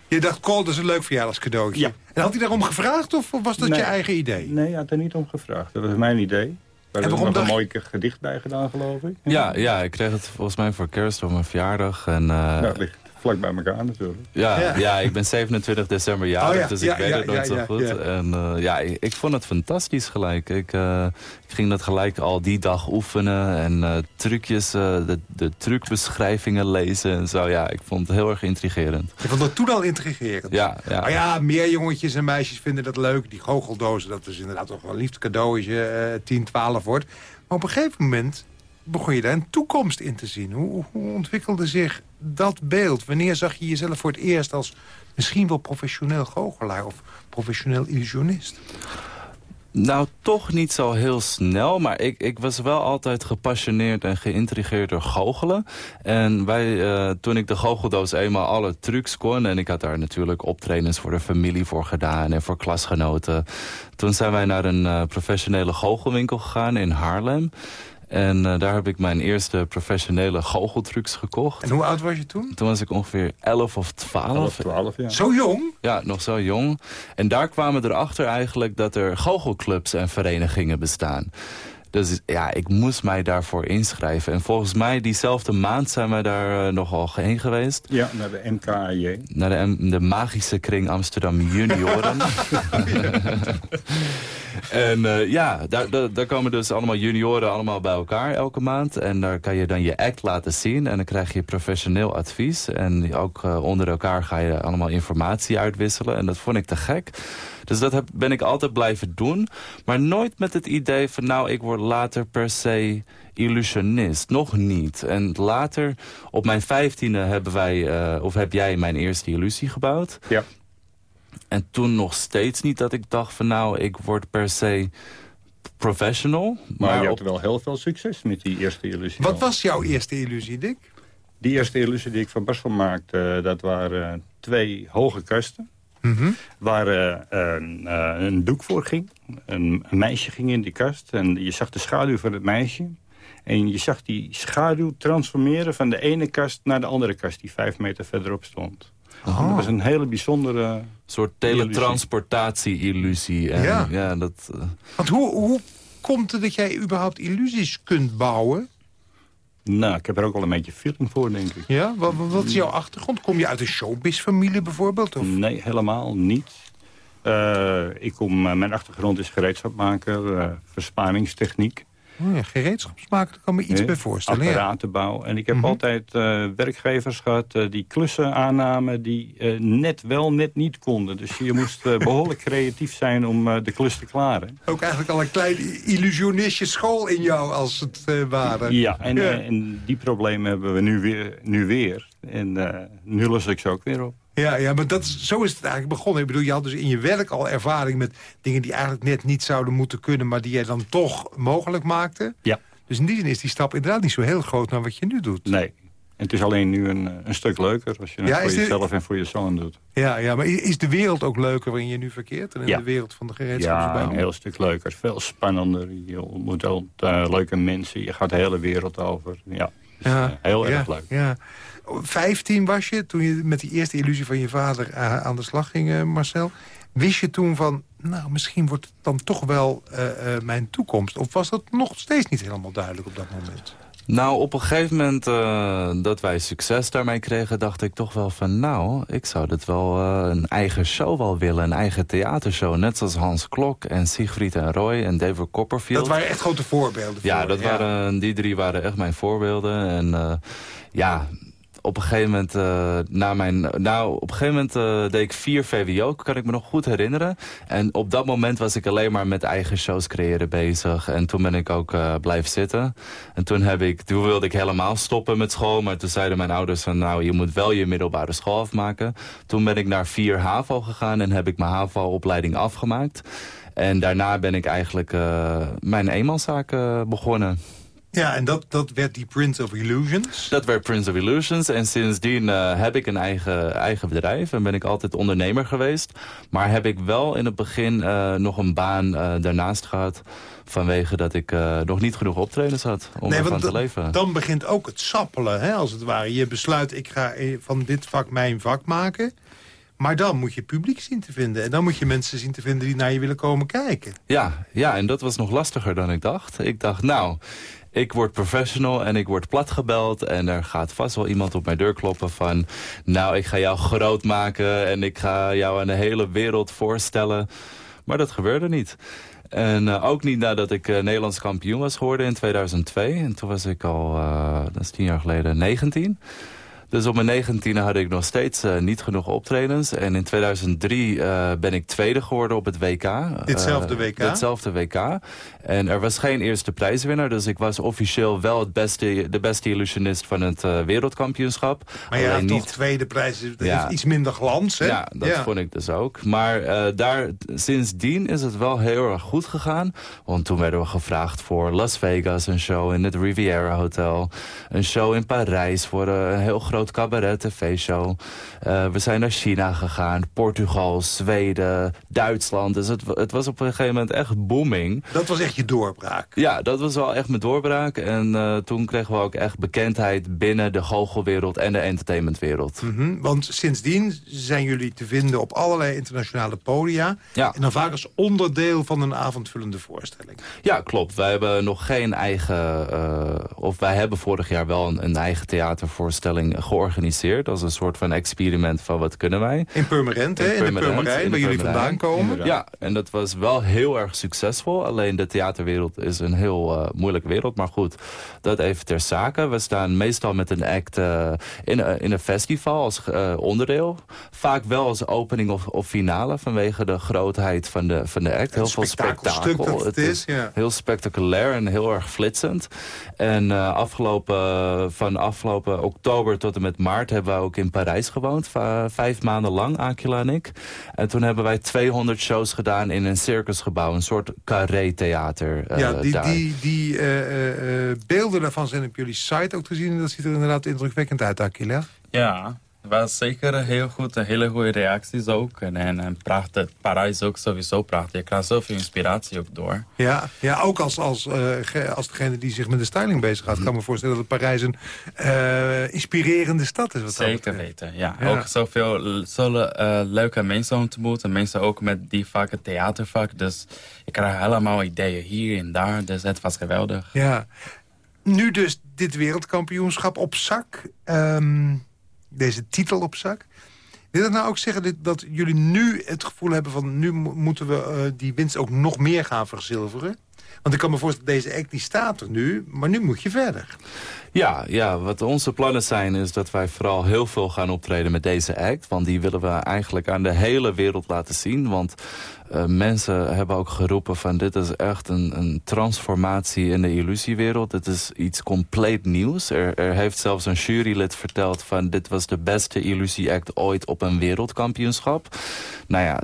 Je dacht, Cole, dat is een leuk verjaardagscadeautje. Ja. En had hij daarom gevraagd of was dat Nee. je eigen idee? Nee, hij had er niet om gevraagd. Dat was mijn idee. We hebben waarom er nog een mooi gedicht bij gedaan, geloof ik. Ja, ja, ik kreeg het volgens mij voor kerst op mijn verjaardag. En, eh, Ja, ligt vlak bij elkaar natuurlijk. Ja, Ja. ja. ik ben 27 december jarig, Oh ja, dus ja, ik weet ja, het nooit ja, zo goed. ja. En eh, ja, ik, ik vond het fantastisch gelijk. Ik, eh, ik ging dat gelijk al die dag oefenen en eh, trucjes, eh, de, de trucbeschrijvingen lezen en zo. Ja, ik vond het heel erg intrigerend. Je vond dat toen al intrigerend. Ja, ja. Maar ja, meer jongetjes en meisjes vinden dat leuk. Die goocheldozen, dat is inderdaad toch wel een lief cadeau als je eh 10, 12 wordt. Maar op een gegeven moment begon je daar een toekomst in te zien. Hoe, hoe ontwikkelde zich dat beeld? Wanneer zag je jezelf voor het eerst als misschien wel professioneel goochelaar... of professioneel illusionist? Nou, toch niet zo heel snel, maar ik, ik was wel altijd gepassioneerd en geïntrigeerd door goochelen. En wij, eh, toen ik de goocheldoos eenmaal alle trucs kon... en ik had daar natuurlijk optredens voor de familie voor gedaan en voor klasgenoten... toen zijn wij naar een eh, professionele goochelwinkel gegaan in Haarlem... En eh, daar heb ik mijn eerste professionele goocheltrucs gekocht. En hoe oud was je toen? Toen was ik ongeveer 11 of 12. 11, 12, ja. Zo jong? Ja, nog zo jong. En daar kwamen we erachter eigenlijk dat er goochelclubs en verenigingen bestaan. Dus ja, ik moest mij daarvoor inschrijven. En volgens mij diezelfde maand zijn we daar eh, nogal heen geweest. Ja, naar de MKAJ. Naar de, M- de magische kring Amsterdam Junioren. en eh, ja, daar, daar, daar komen dus allemaal junioren allemaal bij elkaar elke maand. En daar kan je dan je act laten zien. En dan krijg je professioneel advies. En ook eh, onder elkaar ga je allemaal informatie uitwisselen. En dat vond ik te gek. Dus dat heb, ben ik altijd blijven doen. Maar nooit met het idee van nou, ik word later per se illusionist. Nog niet. En later, op mijn vijftiende hebben wij, eh, of heb jij mijn eerste illusie gebouwd. Ja. En toen nog steeds niet dat ik dacht van nou, ik word per se professional. Maar, je op- had wel heel veel succes met die eerste illusie. Wat al. was jouw eerste illusie, Dick? Die eerste illusie die ik van Basel maakte, dat waren twee hoge kasten. Mhm. Waar eh, een, eh, een doek voor ging. Een, een meisje ging in die kast en je zag de schaduw van het meisje. En je zag die schaduw transformeren van de ene kast naar de andere kast... die vijf meter verderop stond. Oh. Dat was een hele bijzondere... Een soort teletransportatie-illusie. En Ja. ja. dat, eh, Want hoe, hoe komt het dat jij überhaupt illusies kunt bouwen? Nou, ik heb er ook wel een beetje feeling voor, denk ik. Ja? Wat, wat- is jouw achtergrond? Kom je uit een showbiz-familie bijvoorbeeld? Of? Nee, helemaal niet. Eh, ik kom, eh, mijn achtergrond is gereedschapmaker, eh verspanningstechniek. Oh ja, gereedschapsmaker, daar kan me iets bij voorstellen. Ja. Apparatenbouw. En ik heb Mhm. altijd eh, werkgevers gehad eh, die klussen aannamen... die eh, net wel, net niet konden. Dus je moest eh, behoorlijk creatief zijn om eh, de klus te klaren. Ook eigenlijk al een klein illusionistje school in jou, als het eh, ware. Ja, en, Ja. en die problemen hebben we nu weer. Nu weer. En eh, nu los ik ze ook weer op. Ja, ja maar dat zo is het eigenlijk begonnen. Ik bedoel, je had dus in je werk al ervaring met dingen die eigenlijk net niet zouden moeten kunnen... maar die jij dan toch mogelijk maakte. Ja. Dus in die zin is die stap inderdaad niet zo heel groot naar wat je nu doet. Nee. En het is alleen nu een, eh, een stuk leuker als je het Ja, voor dit- jezelf en voor je zoon doet. Ja, ja, maar is de wereld ook leuker waarin je nu verkeert? En in Ja. de wereld van de Ja, gereedschapsbouw? een heel stuk leuker. Veel spannender. Je ontmoet ook eh, leuke mensen. Je gaat de hele wereld over. Ja. Dus, uh, heel erg leuk. Ja. 15 was je toen je met die eerste illusie van je vader uh, aan de slag ging, uh, Marcel. Wist je toen van, nou, misschien wordt het dan toch wel mijn toekomst? Of was dat nog steeds niet helemaal duidelijk op dat moment? Nou, op een gegeven moment uh, dat wij succes daarmee kregen... dacht ik toch wel van, nou, ik zou dit wel uh, een eigen show wel willen. Een eigen theatershow. Net zoals Hans Klok en Siegfried en Roy en David Copperfield. Dat waren echt grote voorbeelden. Ja, voor, dat ja. Waren, die drie waren echt mijn voorbeelden. En uh, ja, op een gegeven moment, uh, na mijn, nou, op een gegeven moment uh, deed ik vier VWO, kan ik me nog goed herinneren. En op dat moment was ik alleen maar met eigen shows creëren bezig. En toen ben ik ook uh, blijven zitten. En toen, heb ik, toen wilde ik helemaal stoppen met school. Maar toen zeiden mijn ouders van, nou, je moet wel je middelbare school afmaken. Toen ben ik naar vier HAVO gegaan en heb ik mijn HAVO-opleiding afgemaakt. En daarna ben ik eigenlijk mijn eenmanszaak begonnen. Ja, en dat, dat werd die Prince of Illusions? Dat werd Prince of Illusions. En sindsdien uh, heb ik een eigen, eigen bedrijf. En ben ik altijd ondernemer geweest. Maar heb ik wel in het begin uh, nog een baan uh, daarnaast gehad. Vanwege dat ik nog niet genoeg optredens had om nee, ervan te leven. Dan begint ook het sappelen, hè, als het ware. Je besluit, ik ga van dit vak mijn vak maken. Maar dan moet je publiek zien te vinden. En dan moet je mensen zien te vinden die naar je willen komen kijken. Ja, ja en dat was nog lastiger dan ik dacht. Ik dacht, nou, ik word professional en ik word platgebeld... en er gaat vast wel iemand op mijn deur kloppen van... nou, ik ga jou groot maken en ik ga jou aan de hele wereld voorstellen. Maar dat gebeurde niet. En uh, ook niet nadat ik uh, Nederlands kampioen was geworden in 2002. En toen was ik al, uh, dat is tien jaar geleden, 19... Dus op mijn negentiende had ik nog steeds uh, niet genoeg optredens. En in 2003 uh, ben ik tweede geworden op het WK. Ditzelfde WK? Uh, ditzelfde WK. En er was geen eerste prijswinnaar. Dus ik was officieel wel het beste, de beste illusionist van het wereldkampioenschap. Maar had toch tweede prijs, dat ja. heeft iets minder glans, hè? Ja, dat ja. vond ik dus ook. Maar daar, sindsdien is het wel heel erg goed gegaan. Want toen werden we gevraagd voor Las Vegas, een show in het Riviera Hotel. Een show in Parijs voor een heel groot cabaret tv-show. Uh, we zijn naar China gegaan, Portugal, Zweden, Duitsland. Dus het, het, was op een gegeven moment echt booming. Dat was echt je doorbraak? Ja, dat was wel echt mijn doorbraak. En uh, toen kregen we ook echt bekendheid binnen de goochelwereld en de entertainmentwereld. Mm -hmm, want sindsdien zijn jullie te vinden op allerlei internationale podia. Ja. En dan vaak als onderdeel van een avondvullende voorstelling. Ja, klopt. Wij hebben nog geen eigen... Uh, of wij hebben vorig jaar wel een, een eigen theatervoorstelling georganiseerd. als een soort van experiment van wat kunnen wij. In Purmerend, hè? In, in de Purmerijn, waar jullie vandaan komen. Ja, en dat was wel heel erg succesvol. Alleen de theaterwereld is een heel uh, moeilijke wereld. Maar goed, dat even ter zake. We staan meestal met een act uh, in, uh, in een festival als onderdeel. Vaak wel als opening of, of finale vanwege de grootheid van de, van de act. Heel veel spektakel. Het is, ja. Heel spectaculair en heel erg flitsend. En afgelopen, van afgelopen oktober tot en met maart hebben we ook in Parijs gewoond. Vijf maanden lang, Akila en ik. En toen hebben wij 200 shows gedaan in een circusgebouw. Een soort carré-theater uh, Ja, die, daar. die, die uh, uh, beelden daarvan zijn op jullie site ook te zien. En dat ziet er inderdaad indrukwekkend uit, Akila. Ja, was zeker heel goed. Een hele goede reacties ook. En, en, prachtig. Parijs ook sowieso prachtig. Je krijgt zoveel inspiratie ook door. Ja, ja ook als, als, uh, als degene die zich met de styling bezig gaat. Kan me voorstellen dat Parijs een uh, inspirerende stad is. Wat zeker weten, ja. ja. Ook zoveel zullen, uh, leuke mensen ontmoeten. Mensen ook met die vak, het theatervak. Dus je krijgt helemaal ideeën hier en daar. Dus het was geweldig. Ja. Nu dus dit wereldkampioenschap op zak. Um, deze titel op zak. Wil dat nou ook zeggen dat, jullie nu het gevoel hebben van... nu moeten we uh, die winst ook nog meer gaan verzilveren? Want ik kan me voorstellen, deze act die staat er nu, maar nu moet je verder. Ja, ja, wat onze plannen zijn is dat wij vooral heel veel gaan optreden met deze act. Want die willen we eigenlijk aan de hele wereld laten zien. Want uh, mensen hebben ook geroepen van dit is echt een, een transformatie in de illusiewereld. Dit is iets compleet nieuws. Er, er heeft zelfs een jurylid verteld van dit was de beste illusie-act ooit op een wereldkampioenschap. Nou ja,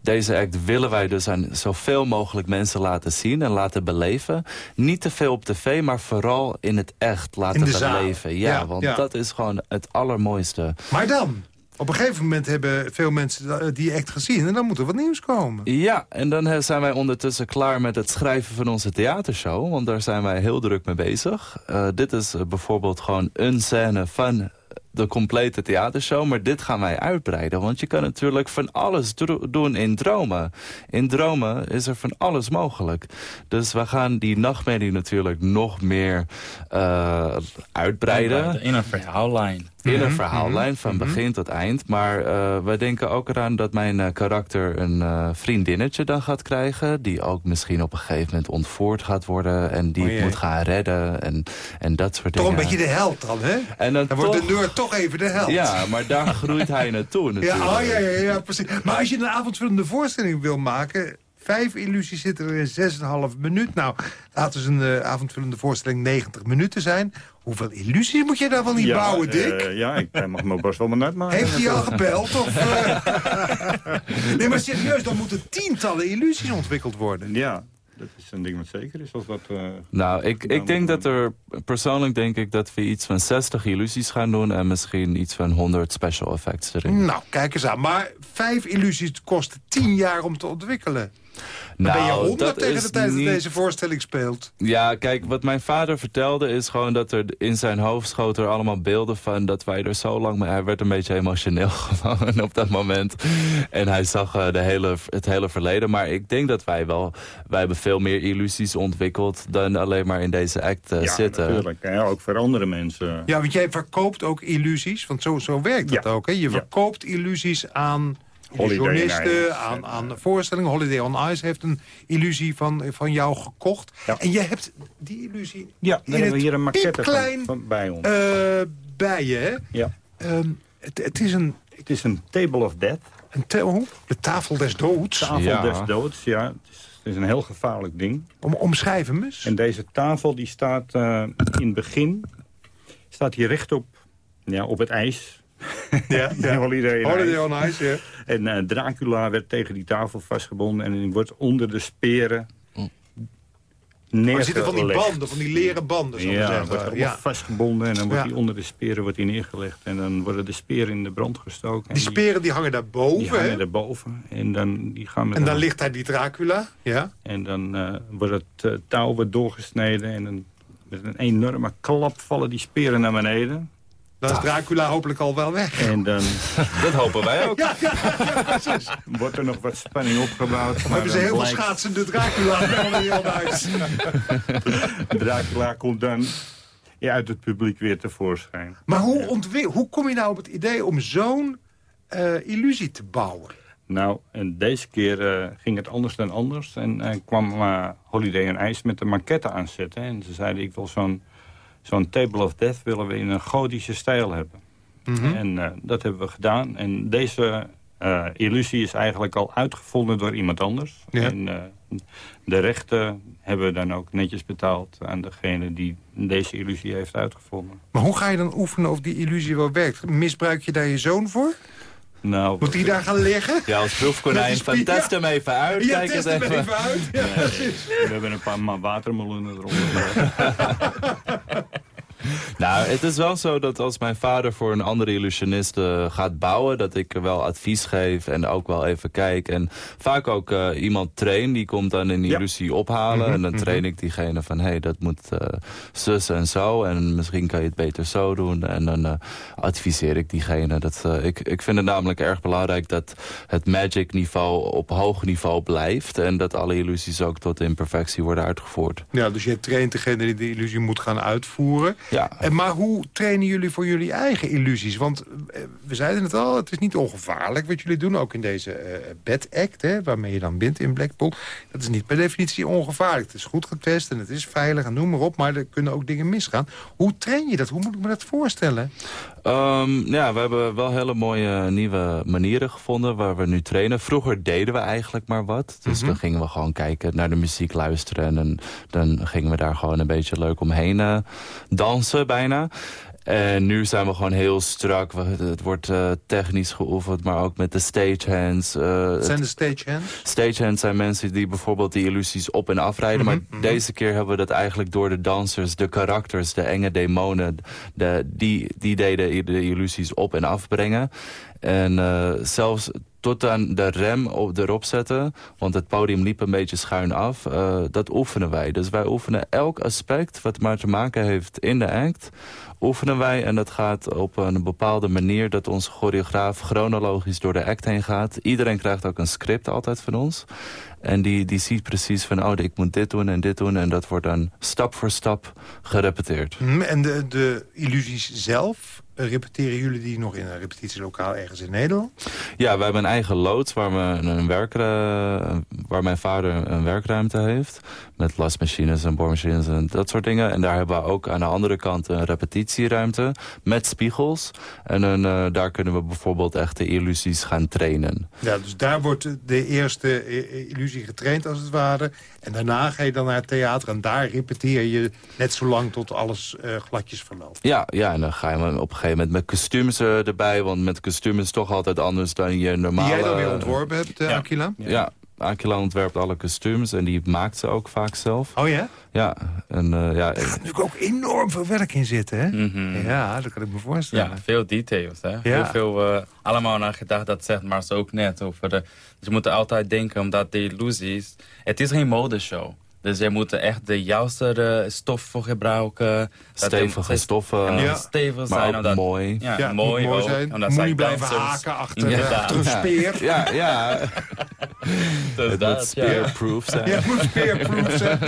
deze act willen wij dus aan zoveel mogelijk mensen laten zien en laten beleven. Niet te veel op tv, maar vooral in het echt laten beleven. Ja, ja, want ja. dat is gewoon het allermooiste. Maar dan? Op een gegeven moment hebben veel mensen die act gezien... en dan moet er wat nieuws komen. Ja, en dan zijn wij ondertussen klaar met het schrijven van onze theatershow. Want daar zijn wij heel druk mee bezig. Uh, dit is bijvoorbeeld gewoon een scène van de complete theatershow. Maar dit gaan wij uitbreiden. Want je kan natuurlijk van alles doen in dromen. In dromen is er van alles mogelijk. Dus we gaan die nachtmerrie natuurlijk nog meer uh, uitbreiden. In een verhaallijn in een mhm, verhaallijn mhm, van mhm. begin tot eind. Maar uh, wij denken ook eraan dat mijn uh, karakter een uh, vriendinnetje dan gaat krijgen... die ook misschien op een gegeven moment ontvoerd gaat worden... en die oh moet gaan redden en, en dat soort toch dingen. Toch een beetje de held dan, hè? En dan, dan wordt de nerd toch even de held. Ja, maar daar groeit hij naartoe natuurlijk. Ja, oh, ja, ja, ja, precies. Maar als je een avondvullende voorstelling wil maken... Vijf illusies zitten er in 6,5 minuut. Nou, laten we een uh, avondvullende voorstelling 90 minuten zijn. Hoeveel illusies moet je daar wel niet bouwen, Dick? Uh, ja, ik mag mijn borst wel maar net maken. Heeft hij al gebeld? Of, uh... nee, maar serieus, dan moeten tientallen illusies ontwikkeld worden. Ja, dat is een ding wat zeker is. Uh, nou, ik, ik denk dat er... Persoonlijk denk ik dat we iets van 60 illusies gaan doen... en misschien iets van 100 special effects erin. Nou, kijk eens aan. Maar vijf illusies kosten 10 jaar om te ontwikkelen. Nou, ben je nou, honderd tegen de tijd dat deze voorstelling speelt? Ja, kijk, wat mijn vader vertelde is gewoon dat er in zijn hoofd schoten er allemaal beelden van dat wij er zo lang mee... Hij werd een beetje emotioneel gewoon op dat moment. En hij zag uh, de hele, het hele verleden. Maar ik denk dat wij wel... Wij hebben veel meer illusies ontwikkeld dan alleen maar in deze act uh, ja, zitten. natuurlijk. Ja, ook voor andere mensen. Ja, want jij verkoopt ook illusies. Want zo, zo werkt dat ook. Hè? Je verkoopt illusies aan illusionisten, aan, aan voorstellingen. Holiday on Ice heeft een illusie van, van jou gekocht. En je hebt die illusie Ja, dan hebben we hier een maquette van, van, bij ons. Uh, bij je, hè? Ja. Um, het, het, is een... Het is een table of death. Een de tafel des doods. De tafel des doods, ja. Het is, het is, een heel gevaarlijk ding. Om, omschrijf hem eens. En deze tafel die staat uh, in het begin... staat hier rechtop ja, op het ijs ja, ja. Holiday, Holiday on Ice, ja. En uh, Dracula werd tegen die tafel vastgebonden en die wordt onder de speren neergelegd. er zitten van die banden, van die leren banden, zo ja, zeggen. wordt ja. vastgebonden en dan wordt hij onder de speren wordt hij neergelegd. En dan worden de speren in de brand gestoken. Die speren die hangen daarboven, Die hangen daarboven. En dan, die gaan met en dan ligt hij die Dracula, ja. En dan uh, wordt het uh, touw wordt doorgesneden en dan, met een enorme klap vallen die speren naar beneden. Dan is Dracula hopelijk al wel weg. En dan... dat hopen wij ook. Ja, ja, ja, Wordt er nog wat spanning opgebouwd. Maar hebben ze heel veel schaatsende Dracula heel uit. Dracula komt dan ja, uit het publiek weer tevoorschijn. Maar hoe, hoe kom je nou op het idee om zo'n uh, illusie te bouwen? Nou, en deze keer uh, ging het anders dan anders. En uh, kwam uh, Holiday en IJs met de maquette aanzetten. En ze zeiden, ik wil zo'n zo'n Table of Death willen we in een gotische stijl hebben. Mhm. En uh, dat hebben we gedaan. En deze uh, illusie is eigenlijk al uitgevonden door iemand anders. Ja. En uh, de rechten hebben we dan ook netjes betaald aan degene die deze illusie heeft uitgevonden. Maar hoe ga je dan oefenen of die illusie wel werkt? Misbruik je daar je zoon voor? Nou, Moet hij daar gaan liggen? Ja, als proefkonijn. Van, test hem even uit. Ja, even, even uit. Ja, we hebben een paar watermeloenen eronder. Nou, het is wel zo dat als mijn vader voor een andere illusionist uh, gaat bouwen... dat ik wel advies geef en ook wel even kijk. En vaak ook uh, iemand train, die komt dan een illusie ophalen. Mhm, en dan mhm. train ik diegene van, hé, hey, dat moet uh, zus en zo. En misschien kan je het beter zo doen. En dan adviseer ik diegene. Dat, ik, ik vind het namelijk erg belangrijk dat het magic niveau op hoog niveau blijft. En dat alle illusies ook tot imperfectie worden uitgevoerd. Ja, dus je traint degene die de illusie moet gaan uitvoeren. Ja. En maar hoe trainen jullie voor jullie eigen illusies? Want eh, we zeiden het al, het is niet ongevaarlijk wat jullie doen. Ook in deze uh, bed act, hè, waarmee je dan bindt in Blackpool. Dat is niet per definitie ongevaarlijk. Het is goed getest en het is veilig en noem maar op. Maar er kunnen ook dingen misgaan. Hoe train je dat? Hoe moet ik me dat voorstellen? Um, ja, we hebben wel hele mooie nieuwe manieren gevonden waar we nu trainen. Vroeger deden we eigenlijk maar wat. Dus mhm. dan gingen we gewoon kijken naar de muziek luisteren. En dan, dan gingen we daar gewoon een beetje leuk omheen uh, dansen bijna. En nu zijn we gewoon heel strak. Het wordt uh, technisch geoefend, maar ook met de stagehands. Uh, zijn de stagehands? Stagehands zijn mensen die bijvoorbeeld die illusies op- en afrijden. Maar mhm, mhm. deze keer hebben we dat eigenlijk door de dansers, de karakters, de enge demonen... De, die, die deden de illusies op- en afbrengen. En uh, zelfs tot aan de rem op, erop zetten. Want het podium liep een beetje schuin af. Uh, dat oefenen wij. Dus wij oefenen elk aspect wat maar te maken heeft in de act oefenen wij. En dat gaat op een bepaalde manier dat onze choreograaf chronologisch door de act heen gaat. Iedereen krijgt ook een script altijd van ons. En die, die ziet precies van, oh, ik moet dit doen en dit doen. En dat wordt dan stap voor stap gerepeteerd. Mhm, en de, de illusies zelf, repeteren jullie die nog in een repetitielokaal ergens in Nederland? Ja, we hebben een eigen loods waar, we een werk, waar mijn vader een werkruimte heeft. Met lasmachines en boormachines en dat soort dingen. En daar hebben we ook aan de andere kant een repetitieruimte met spiegels. En dan, uh, daar kunnen we bijvoorbeeld echt de illusies gaan trainen. Ja, dus daar wordt de eerste illusie getraind als het ware. En daarna ga je dan naar het theater en daar repeteer je net zo lang tot alles uh, gladjes verloopt. Ja, ja, en dan ga je op een gegeven moment met kostuums uh, erbij. Want met kostuums is toch altijd anders dan je normale... Die jij dan weer ontworpen hebt, uh, Aquila? ja. Aquila ontwerpt alle kostuums en die maakt ze ook vaak zelf. Oh ja? Ja. En, uh, ja er gaat natuurlijk ook enorm veel werk in zitten, hè? Mhm. Ja, dat kan ik me voorstellen. Ja, veel details, hè? Heel veel, uh, allemaal naar gedacht, dat zegt Mars ook net. Over de, dus je moet altijd denken, omdat de illusies... Het is geen modeshow. Dus je moet echt de juiste stof voor gebruiken. Stevige stoffen. Ja. Stevig zijn. Omdat, mooi. Ja, ja mooi, mooi zijn. Omdat moet niet blijven haken achter, ja. een speer. Ja, ja. dus het dat, moet spearproof zijn. Ja, het moet spearproof zijn.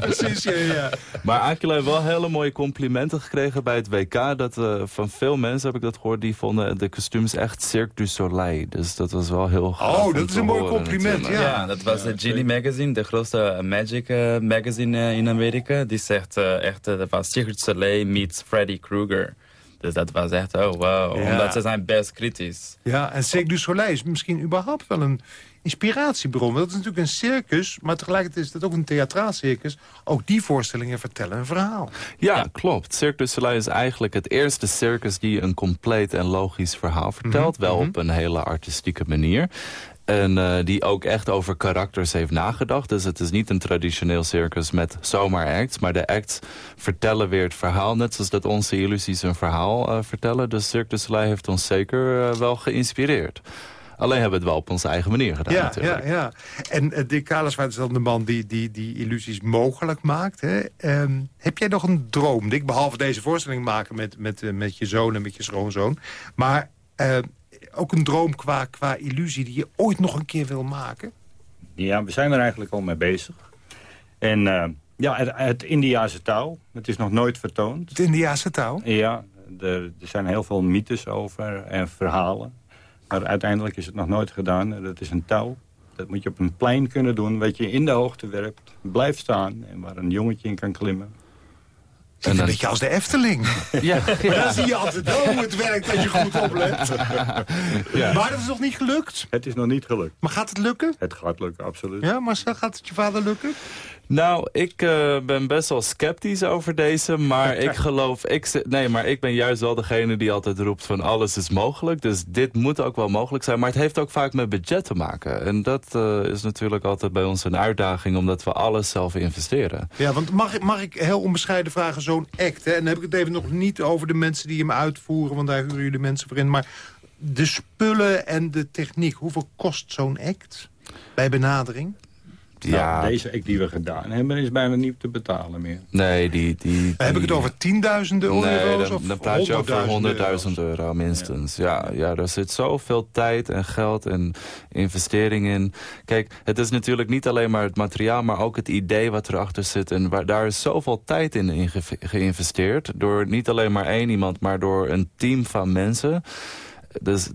precies, ja, ja. Maar heeft wel hele mooie complimenten gekregen bij het WK. Dat, uh, van veel mensen heb ik dat gehoord. Die vonden de kostuums echt Cirque du Soleil. Dus dat was wel heel gaaf. Oh, dat is een mooi compliment, ja. ja. dat was de Genie Magazine, de grootste magic uh, eh, magazine eh, in Amerika. Die zegt uh, echt, dat was Secret Soleil meets Freddy Krueger. Dus dat was echt, oh wow, omdat ze zijn best kritisch. Ja, en Cirque du Soleil is misschien überhaupt wel een inspiratiebron. Dat is natuurlijk een circus, maar tegelijkertijd is het ook een theatraalcircus. Ook die voorstellingen vertellen een verhaal. Ja, klopt. Cirque du Soleil is eigenlijk het eerste circus die een compleet en logisch verhaal vertelt. Mhm, wel mhm. op een hele artistieke manier. En uh, die ook echt over karakters heeft nagedacht. Dus het is niet een traditioneel circus met zomaar acts. Maar de acts vertellen weer het verhaal. Net zoals dat onze illusies een verhaal uh, vertellen. Dus Cirque du Soleil heeft ons zeker uh, wel geïnspireerd. Alleen hebben we het wel op onze eigen manier gedaan ja, natuurlijk. Ja, ja. En uh, Dick Kaleswaard is dan de man die die, die illusies mogelijk maakt. Hè? Um, heb jij nog een droom, Dick? Behalve deze voorstelling maken met, met, met je zoon en met je schoonzoon. Maar uh, ook een droom qua, qua illusie die je ooit nog een keer wil maken? Ja, we zijn er eigenlijk al mee bezig. En uh, ja, het, het Indiase touw, het is nog nooit vertoond. Het Indiase touw? Ja, er, er zijn heel veel mythes over en verhalen. Maar uiteindelijk is het nog nooit gedaan. Dat is een touw. Dat moet je op een plein kunnen doen, wat je in de hoogte werpt, blijft staan... en waar een jongetje in kan klimmen. En een beetje als de Efteling. Ja, Maar dan zie je altijd oh, het werk dat je goed oplet. Ja. Maar dat is nog niet gelukt? Het is nog niet gelukt. Maar gaat het lukken? Het gaat lukken, absoluut. Ja, Marcel, gaat het je vader lukken? Nou, ik uh, ben best wel sceptisch over deze, maar ik geloof... Ik, nee, maar ik ben juist wel degene die altijd roept van alles is mogelijk. Dus dit moet ook wel mogelijk zijn, maar het heeft ook vaak met budget te maken. En dat uh, is natuurlijk altijd bij ons een uitdaging, omdat we alles zelf investeren. Ja, want mag, mag ik heel onbescheiden vragen, zo'n act, hè? en dan heb ik het even nog niet over de mensen die hem uitvoeren, want daar huren jullie mensen voor in, maar de spullen en de techniek, hoeveel kost zo'n act bij benadering? Ja. Nou, deze act die we gedaan hebben is bijna niet te betalen meer. Nee, die... die, Heb ik het over tienduizenden euro's? Nee, dan, dan praat je over honderdduizend euro minstens. Ja. ja. Ja, er zit zoveel tijd en geld en investering in. Kijk, het is natuurlijk niet alleen maar het materiaal... maar ook het idee wat erachter zit. En waar, daar is zoveel tijd in geïnvesteerd. Door niet alleen maar één iemand, maar door een team van mensen... Dus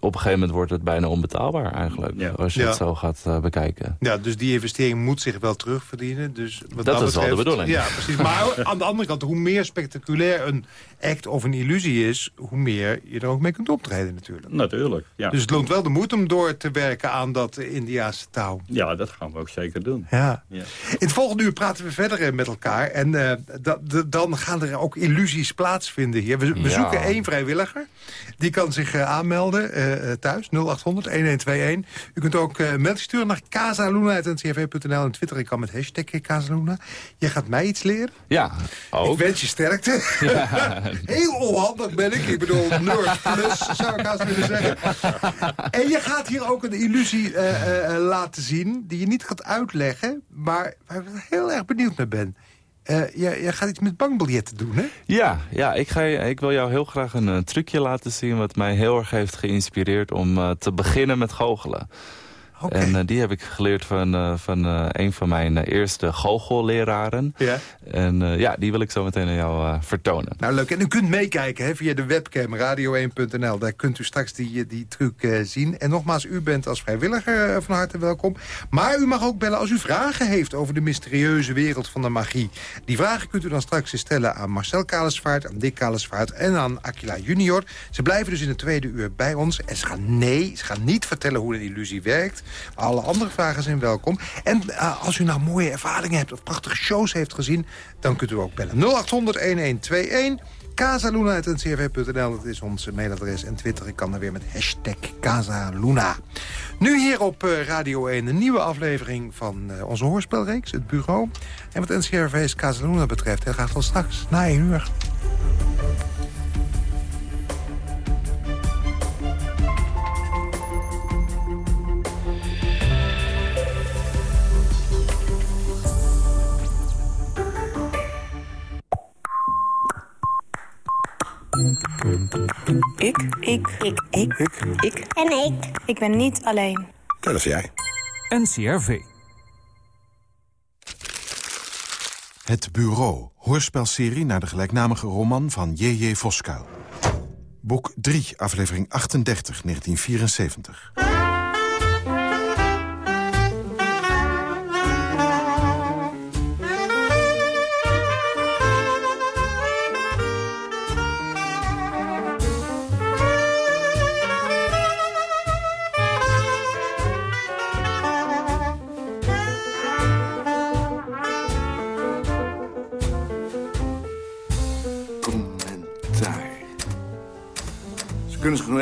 op een gegeven moment wordt het bijna onbetaalbaar eigenlijk. Als je het zo gaat uh, bekijken. Ja, dus die investering moet zich wel terugverdienen. Dus wat dat, dat is wel de bedoeling. Ja, precies. Maar aan de andere kant, hoe meer spectaculair een act of een illusie is... hoe meer je er ook mee kunt optreden natuurlijk. Natuurlijk, ja. Dus het loont wel de moeite om door te werken aan dat Indiaanse touw. Ja, dat gaan we ook zeker doen. Ja. ja. In het volgende uur praten we verder eh, met elkaar. En uh, dan gaan er ook illusies plaatsvinden hier. We, we zoeken één vrijwilliger. Die kan zich uh, aanmelden uh, thuis, 0800-1121. U kunt ook uh, sturen naar casaluna.ncrv.nl en Twitter. Ik kan met hashtag Casaluna. Je gaat mij iets leren. Ja, ook. Ik wens je sterkte. Ja. Heel onhandig ben ik. Ik bedoel, nerd plus, zou ik haast willen zeggen. En je gaat hier ook een illusie laten zien... die je niet gaat uitleggen, maar waar ik heel erg benieuwd naar ben. Uh, jij, gaat iets met bankbiljetten doen, hè? Ja, ja ik, ga, ik wil jou heel graag een, een trucje laten zien... wat mij heel erg heeft geïnspireerd om uh, te beginnen met goochelen. Okay. En uh, die heb ik geleerd van, uh, van uh, een van mijn eerste goochelleraren. Ja. En ja, die wil ik zo meteen aan jou vertonen. Nou, leuk. En u kunt meekijken hè, via de webcam radio1.nl. Daar kunt u straks die, die truc zien. En nogmaals, u bent als vrijwilliger van harte welkom. Maar u mag ook bellen als u vragen heeft over de mysterieuze wereld van de magie. Die vragen kunt u dan straks stellen aan Marcel Kalesvaart, aan Dick Kalesvaart en aan Aquila Junior. Ze blijven dus in het tweede uur bij ons. En ze gaan nee, ze gaan niet vertellen hoe een illusie werkt. Alle andere vragen zijn welkom. En uh, als u nou mooie ervaringen hebt of prachtige shows heeft gezien... dan kunt u ook bellen. 0800-1121. Casaluna.ncrv.nl, dat is ons mailadres. En Twitter, ik kan er weer met hashtag Casaluna. Nu hier op uh, Radio 1 een nieuwe aflevering van uh, onze hoorspelreeks, Het Bureau. En wat NCRV's Casaluna betreft, hij gaat al straks na 1 uur. Ik. Ik. Ik. Ik. Ik. En ik. Ik ben niet alleen. Dat is jij. NCRV. Het Bureau. Hoorspelserie naar de gelijknamige roman van J.J. Voskuil. Boek 3, aflevering 38, 1974.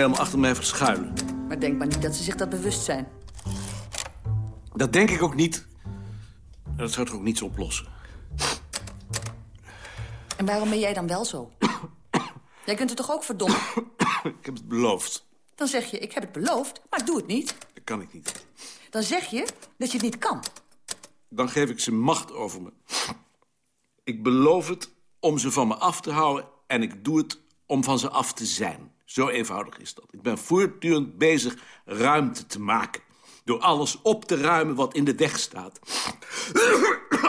Helemaal achter mij verschuilen. Maar denk maar niet dat ze zich dat bewust zijn. Dat denk ik ook niet. Dat zou toch ook niets oplossen. En waarom ben jij dan wel zo? jij kunt het toch ook verdommen? ik heb het beloofd. Dan zeg je, ik heb het beloofd, maar ik doe het niet. Dat kan ik niet. Dan zeg je dat je het niet kan. Dan geef ik ze macht over me. Ik beloof het om ze van me af te houden... en ik doe het om van ze af te zijn. Zo eenvoudig is dat. Ik ben voortdurend bezig ruimte te maken. Door alles op te ruimen wat in de weg staat.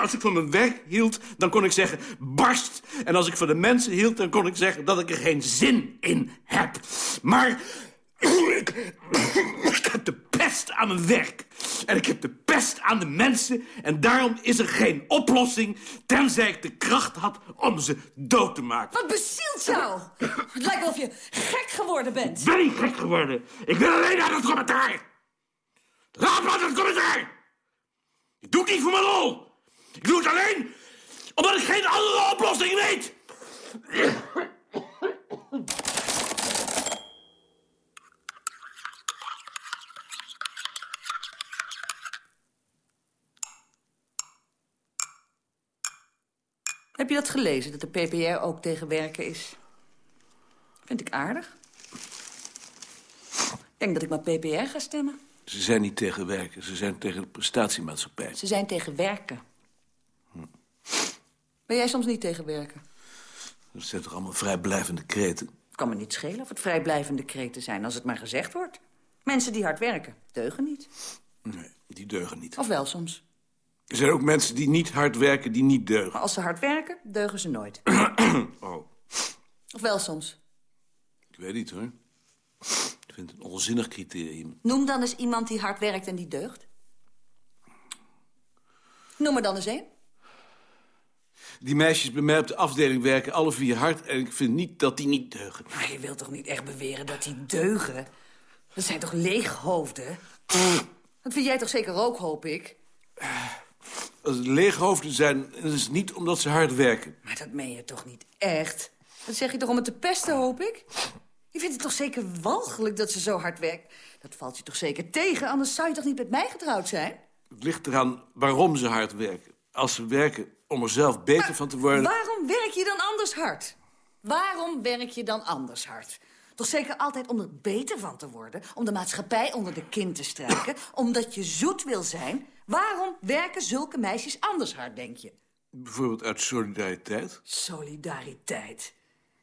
Als ik van mijn werk hield, dan kon ik zeggen barst. En als ik van de mensen hield, dan kon ik zeggen dat ik er geen zin in heb. Maar ik, de pest aan mijn werk. En ik heb de pest aan de mensen. En daarom is er geen oplossing... tenzij ik de kracht had om ze dood te maken. Wat bezielt jou? Het lijkt wel of je gek geworden bent. Ik ben niet gek geworden. Ik wil alleen naar het commentaar. Laat maar het commentaar. Ik doe het niet voor mijn lol. Ik doe het alleen omdat ik geen andere oplossing weet. Heb je dat gelezen, dat de PPR ook tegen werken is? Vind ik aardig. Ik denk dat ik maar PPR ga stemmen. Ze zijn niet tegen werken, ze zijn tegen de prestatiemaatschappij. Ze zijn tegen werken. Hm. Ben jij soms niet tegen werken? Dat zijn toch allemaal vrijblijvende kreten? Het kan me niet schelen of het vrijblijvende kreten zijn, als het maar gezegd wordt. Mensen die hard werken, deugen niet. Nee, die deugen niet. Of wel soms. Er zijn ook mensen die niet hard werken, die niet deugen. Maar als ze hard werken, deugen ze nooit. oh. Of wel soms. Ik weet niet, hoor. vind het een onzinnig criterium. Noem dan eens iemand die hard werkt en die deugt. Noem er dan eens één. Die meisjes bij mij op de afdeling werken alle vier hard... en ik vind niet dat die niet deugen. Maar je wilt toch niet echt beweren dat die deugen? Dat zijn toch leeghoofden? Dat vind jij toch zeker ook, hoop ik? Leeghoofden zijn, dan is het niet omdat ze hard werken. Maar dat meen je toch niet echt? Dat zeg je toch om het te pesten, hoop ik? Je vindt het toch zeker walgelijk dat ze zo hard werkt? Dat valt je toch zeker tegen, anders zou je toch niet met mij getrouwd zijn? Het ligt eraan waarom ze hard werken. Als ze werken om er zelf beter van te worden... Waarom werk je dan anders hard? Waarom werk je dan anders hard? Toch zeker altijd om er beter van te worden? Om de maatschappij onder de kin te strijken? Omdat je zoet wil zijn? Waarom werken zulke meisjes anders hard, denk je? Bijvoorbeeld uit solidariteit. Solidariteit.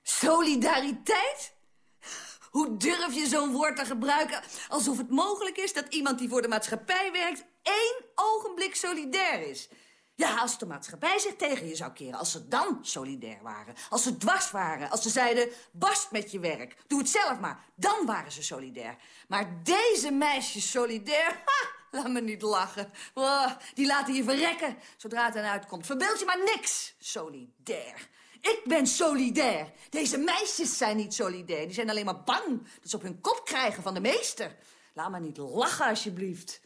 Solidariteit? Hoe durf je zo'n woord te gebruiken alsof het mogelijk is... dat iemand die voor de maatschappij werkt één ogenblik solidair is? Ja, als de maatschappij zich tegen je zou keren, als ze dan solidair waren. Als ze dwars waren, als ze zeiden, bast met je werk, doe het zelf maar. Dan waren ze solidair. Maar deze meisjes solidair, ha, laat me niet lachen. Oh, die laten je verrekken, zodra het eruit komt. Verbeeld je maar niks, solidair. Ik ben solidair. Deze meisjes zijn niet solidair. Die zijn alleen maar bang dat ze op hun kop krijgen van de meester. Laat me niet lachen, alsjeblieft.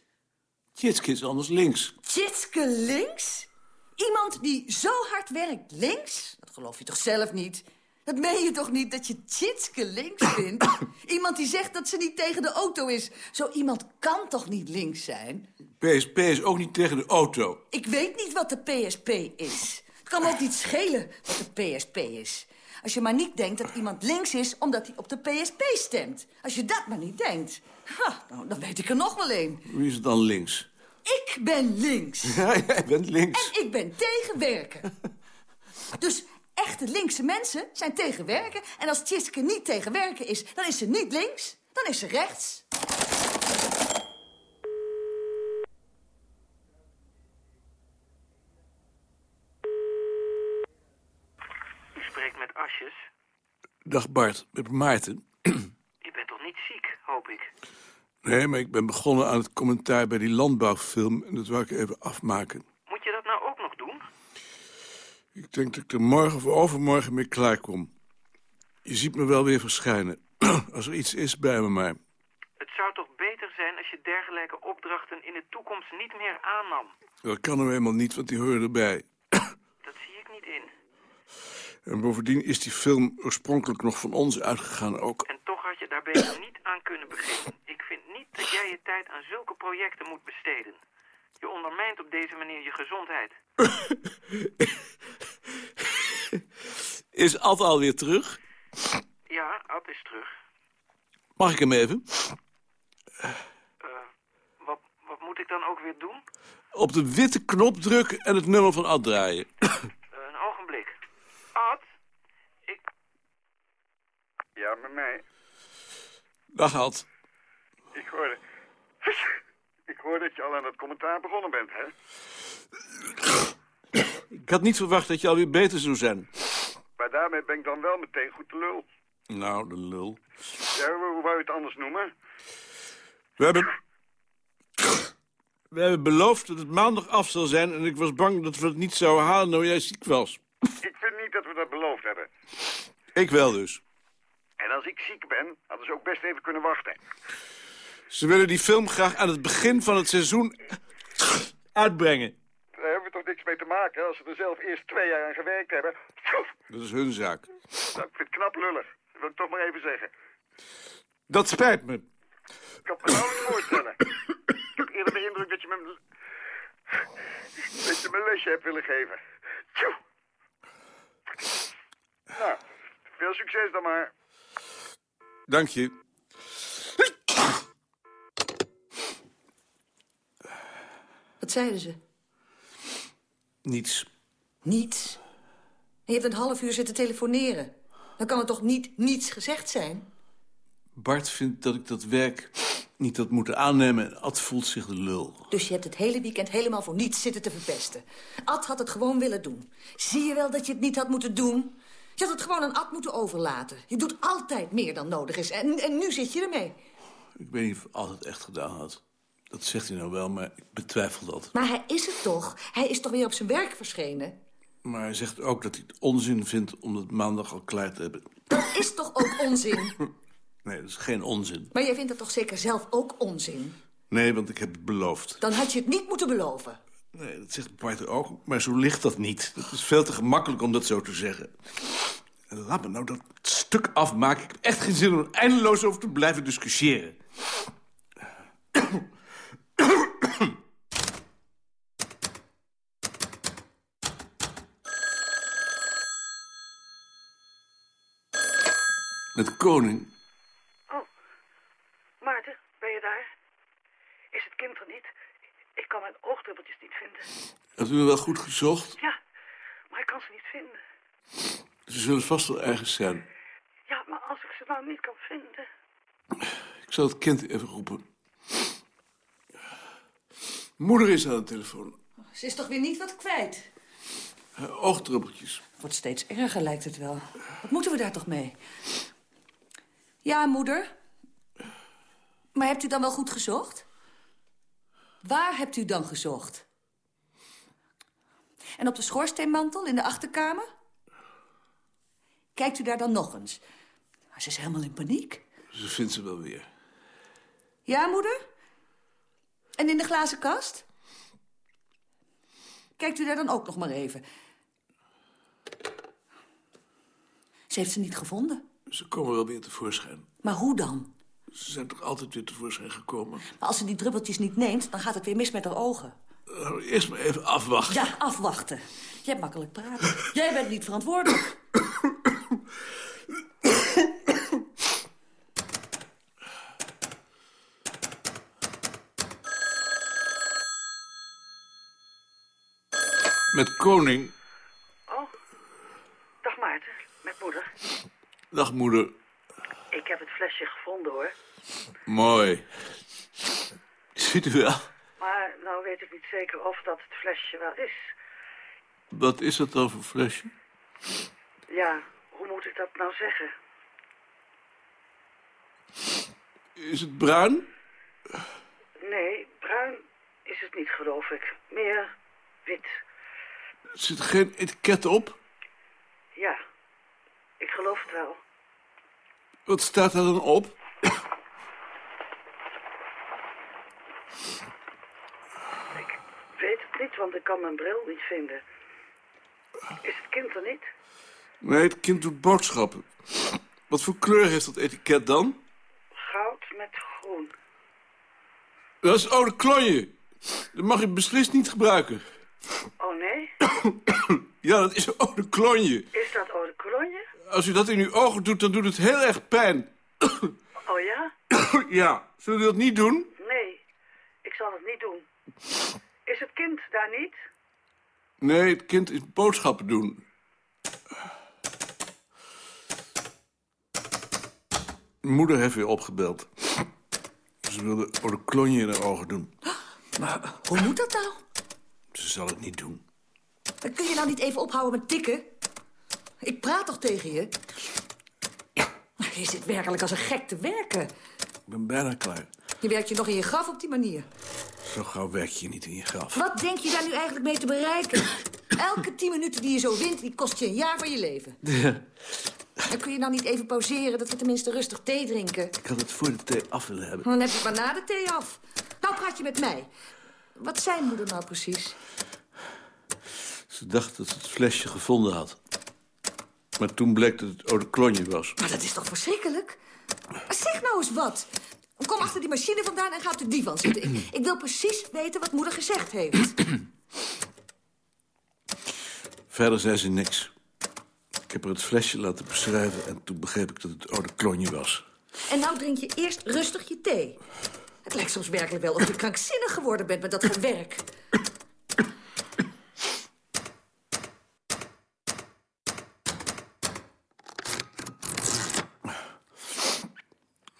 Tjitske is anders links. Tjitske links? Iemand die zo hard werkt links? Dat geloof je toch zelf niet? Dat meen je toch niet dat je Tjitske links vindt? Iemand die zegt dat ze niet tegen de auto is. Zo iemand kan toch niet links zijn? PSP is ook niet tegen de auto. Ik weet niet wat de PSP is. Het kan me ook niet schelen wat de PSP is. Als je maar niet denkt dat iemand links is omdat hij op de PSP stemt. Als je dat maar niet denkt. Ha, nou, dan weet ik er nog wel een. Wie is het dan links? Ik ben links. Ja, jij bent links. En ik ben tegen werken. Dus echte linkse mensen zijn tegen werken. En als Tjitske niet tegen werken is, dan is ze niet links. Dan is ze rechts. U spreekt met Asjes. Dag Bart, met Maarten. Je bent toch niet ziek, hoop ik? Nee, maar ik ben begonnen aan het commentaar bij die landbouwfilm... en dat wou ik even afmaken. Moet je dat nou ook nog doen? Ik denk dat ik er morgen of overmorgen mee klaar kom. Je ziet me wel weer verschijnen. Als er iets is, bij me maar. Het zou toch beter zijn als je dergelijke opdrachten in de toekomst niet meer aannam? Dat kan nou eenmaal niet, want die horen erbij. Dat zie ik niet in. En bovendien is die film oorspronkelijk nog van ons uitgegaan ook. En toch had je daar beter niet aan kunnen beginnen. Ik vind niet dat jij je tijd aan zulke projecten moet besteden. Je ondermijnt op deze manier je gezondheid. Is Ad alweer terug? Ja, Ad is terug. Mag ik hem even? Uh, wat, wat moet ik dan ook weer doen? Op de witte knop drukken en het nummer van Ad draaien. Uh, een ogenblik. Ad? Ik... Ja, met mij. Dag Ad. Ik hoorde... Ik hoor dat je al aan het commentaar begonnen bent, hè? Ik had niet verwacht dat je alweer beter zou zijn. Maar daarmee ben ik dan wel meteen goed de lul. Nou, de lul. Ja, hoe wou je het anders noemen? We hebben... We hebben beloofd dat het maandag af zal zijn... en ik was bang dat we het niet zouden halen nou jij ziek was. Ik vind niet dat we dat beloofd hebben. Ik wel dus. En als ik ziek ben, hadden ze ook best even kunnen wachten. Ze willen die film graag aan het begin van het seizoen uitbrengen. Daar hebben we toch niks mee te maken als ze er zelf eerst twee jaar aan gewerkt hebben. Dat is hun zaak. Nou, ik vind het knap lullig. Dat wil ik toch maar even zeggen. Dat spijt me. Ik kan me nauwelijks voorstellen. ik heb eerder de indruk dat je me... dat je me een lesje hebt willen geven. Tjoe. Nou, veel succes dan maar. Dank je. Wat zeiden ze? Niets. Niets? Je hebt een half uur zitten telefoneren. Dan kan het toch niet niets gezegd zijn? Bart vindt dat ik dat werk niet had moeten aannemen en Ad voelt zich de lul. Dus je hebt het hele weekend helemaal voor niets zitten te verpesten. Ad had het gewoon willen doen. Zie je wel dat je het niet had moeten doen? Je had het gewoon aan Ad moeten overlaten. Je doet altijd meer dan nodig is. En, en nu zit je ermee. Ik weet niet of hij altijd echt gedaan had. Dat zegt hij nou wel, maar ik betwijfel dat. Maar hij is het toch? Hij is toch weer op zijn werk verschenen? Maar hij zegt ook dat hij het onzin vindt om dat maandag al klaar te hebben. Dat is toch ook onzin? Nee, dat is geen onzin. Maar jij vindt dat toch zeker zelf ook onzin? Nee, want ik heb het beloofd. Dan had je het niet moeten beloven. Nee, dat zegt Bart ook, maar zo ligt dat niet. Het is veel te gemakkelijk om dat zo te zeggen. En Laat me nou dat stuk afmaken. Ik heb echt geen zin om er eindeloos over te blijven discussiëren. Met koning. Oh, Maarten, ben je daar? Is het kind er niet? Ik kan mijn oogdruppeltjes niet vinden. Had u me wel goed gezocht? Ja, maar ik kan ze niet vinden. Ze zullen vast wel ergens zijn. Ja, maar als ik ze nou niet kan vinden... Ik zal het kind even roepen. Moeder is aan de telefoon. Ze is toch weer niet wat kwijt? Uh, oogdruppeltjes. Wordt steeds erger, lijkt het wel. Wat moeten we daar toch mee? Ja, moeder. Maar hebt u dan wel goed gezocht? Waar hebt u dan gezocht? En op de schoorsteenmantel in de achterkamer? Kijkt u daar dan nog eens? Maar ze is helemaal in paniek. Ze vindt ze wel weer. Ja, moeder? En in de glazen kast? Kijkt u daar dan ook nog maar even. Ze heeft ze niet gevonden. Ze komen wel weer tevoorschijn. Maar hoe dan? Ze zijn toch altijd weer tevoorschijn gekomen? Maar als ze die druppeltjes niet neemt, dan gaat het weer mis met haar ogen. Nou, eerst maar even afwachten. Ja, afwachten. Jij hebt makkelijk praten. Jij bent niet verantwoordelijk. Met koning. Oh, dag Maarten, met moeder. Dag moeder. Ik heb het flesje gevonden, hoor. Mooi. Ziet u wel? Maar nou weet ik niet zeker of dat het flesje wel is. Wat is dat dan voor flesje? Ja, hoe moet ik dat nou zeggen? Is het bruin? Nee, bruin is het niet, geloof ik. Meer wit. Er zit geen etiket op? Ja, ik geloof het wel. Wat staat er dan op? Ik weet het niet, want ik kan mijn bril niet vinden. Is het kind er niet? Nee, het kind doet boodschappen. Wat voor kleur heeft dat etiket dan? Goud met groen. Dat is oude klonje. Dat mag je beslist niet gebruiken. Ja, dat is oude klonje. Is dat oude kolonje? Als u dat in uw ogen doet, dan doet het heel erg pijn. Oh ja? Ja, zullen u dat niet doen? Nee, ik zal het niet doen. Is het kind daar niet? Nee, het kind is boodschappen doen. Moeder heeft weer opgebeld. Ze wilde oude klonje in haar ogen doen. Maar hoe moet dat nou? Ze zal het niet doen. Kun je nou niet even ophouden met tikken? Ik praat toch tegen je? Je zit werkelijk als een gek te werken. Ik ben bijna klaar. Je werkt je nog in je graf op die manier. Zo gauw werk je niet in je graf. Wat denk je daar nu eigenlijk mee te bereiken? Elke tien minuten die je zo wint, die kost je een jaar van je leven. Dan kun je nou niet even pauzeren, dat we tenminste rustig thee drinken. Ik had het voor de thee af willen hebben. Dan heb je het maar na de thee af. Nou praat je met mij. Wat zei moeder nou precies? Ze dacht dat ze het flesje gevonden had. Maar toen bleek dat het oude klonje was. Maar dat is toch verschrikkelijk? Zeg nou eens wat. Kom achter die machine vandaan en ga op de divan zitten. Ik, ik wil precies weten wat moeder gezegd heeft. Verder zei ze niks. Ik heb haar het flesje laten beschrijven... en toen begreep ik dat het oude klonje was. En nou drink je eerst rustig je thee. Het lijkt soms werkelijk wel of je krankzinnig geworden bent met dat gewerk.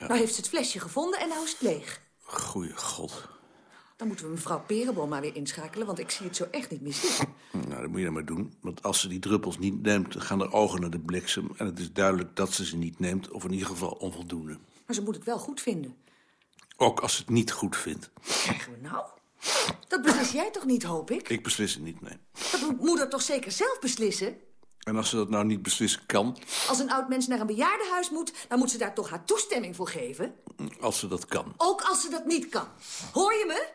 Nou heeft ze het flesje gevonden en nou is het leeg. Goeie god. Dan moeten we mevrouw Perenboom maar weer inschakelen, want ik zie het zo echt niet meer zitten. Nou, dat moet je dan maar doen. Want als ze die druppels niet neemt, dan gaan haar ogen naar de bliksem. En het is duidelijk dat ze ze niet neemt, of in ieder geval onvoldoende. Maar ze moet het wel goed vinden. Ook als ze het niet goed vindt. Krijgen we nou? Dat beslis jij toch niet, hoop ik? Ik beslis het niet, nee. Dat moet moeder toch zeker zelf beslissen? En als ze dat nou niet beslissen kan, Als een oud mens naar een bejaardenhuis moet... dan moet ze daar toch haar toestemming voor geven? als ze dat kan. Ook als ze dat niet kan. Hoor je me?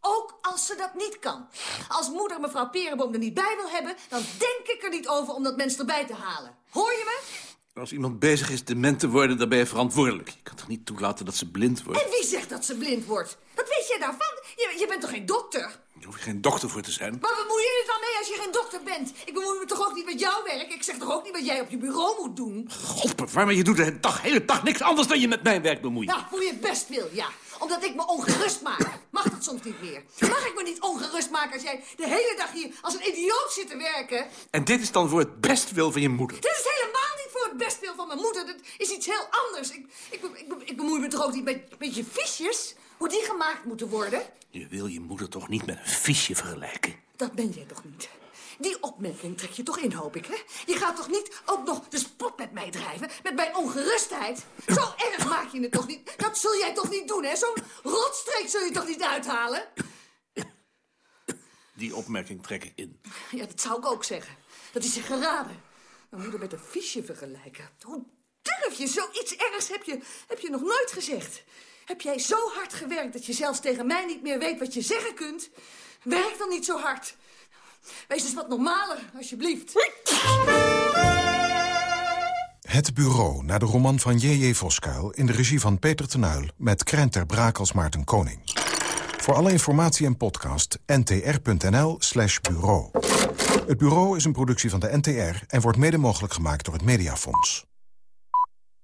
Ook als ze dat niet kan. Als moeder mevrouw Perenboom er niet bij wil hebben... dan denk ik er niet over om dat mens erbij te halen. Hoor je me? Als iemand bezig is dement te worden, dan ben je verantwoordelijk. Je kan toch niet toelaten dat ze blind wordt? En wie zegt dat ze blind wordt? Wat weet jij daarvan? Je, je bent toch geen dokter? Daar hoef je geen dokter voor te zijn. Maar bemoei je je dan mee als je geen dokter bent? Ik bemoei me toch ook niet met jouw werk? Ik zeg toch ook niet wat jij op je bureau moet doen? Godbewaar, maar je doet de hele dag, hele dag niks anders dan je met mijn werk bemoeit. Nou, voor je best wil, ja. Omdat ik me ongerust maak. Mag dat soms niet meer? Mag ik me niet ongerust maken als jij de hele dag hier als een idioot zit te werken? En dit is dan voor het bestwil van je moeder. Dit is helemaal niet voor het bestwil van mijn moeder. Dit is iets heel anders. Ik, ik, ik, be- ik bemoei me toch ook niet met, met je fiches? Hoe die gemaakt moeten worden? Je wil je moeder toch niet met een visje vergelijken? Dat ben jij toch niet? Die opmerking trek je toch in, hoop ik, hè? Je gaat toch niet ook nog de spot met mij drijven? Met mijn ongerustheid? Zo erg maak je het toch niet? Dat zul jij toch niet doen, hè? Zo'n rotstreek zul je toch niet uithalen? Die opmerking trek ik in. Ja, dat zou ik ook zeggen. Dat is je geraden. Mijn moeder met een fiche vergelijken. Hoe durf je? Zoiets ergs heb je, heb je nog nooit gezegd. Heb jij zo hard gewerkt dat je zelfs tegen mij niet meer weet wat je zeggen kunt? Werk dan niet zo hard. Wees eens wat normaler, alsjeblieft. Het Bureau, naar de roman van J.J. Voskuil... in de regie van Peter Tenuil met Krijn ter Braak als Maarten Koning. Voor alle informatie en podcast ntr.nl slash bureau. Het Bureau is een productie van de NTR... en wordt mede mogelijk gemaakt door het Mediafonds.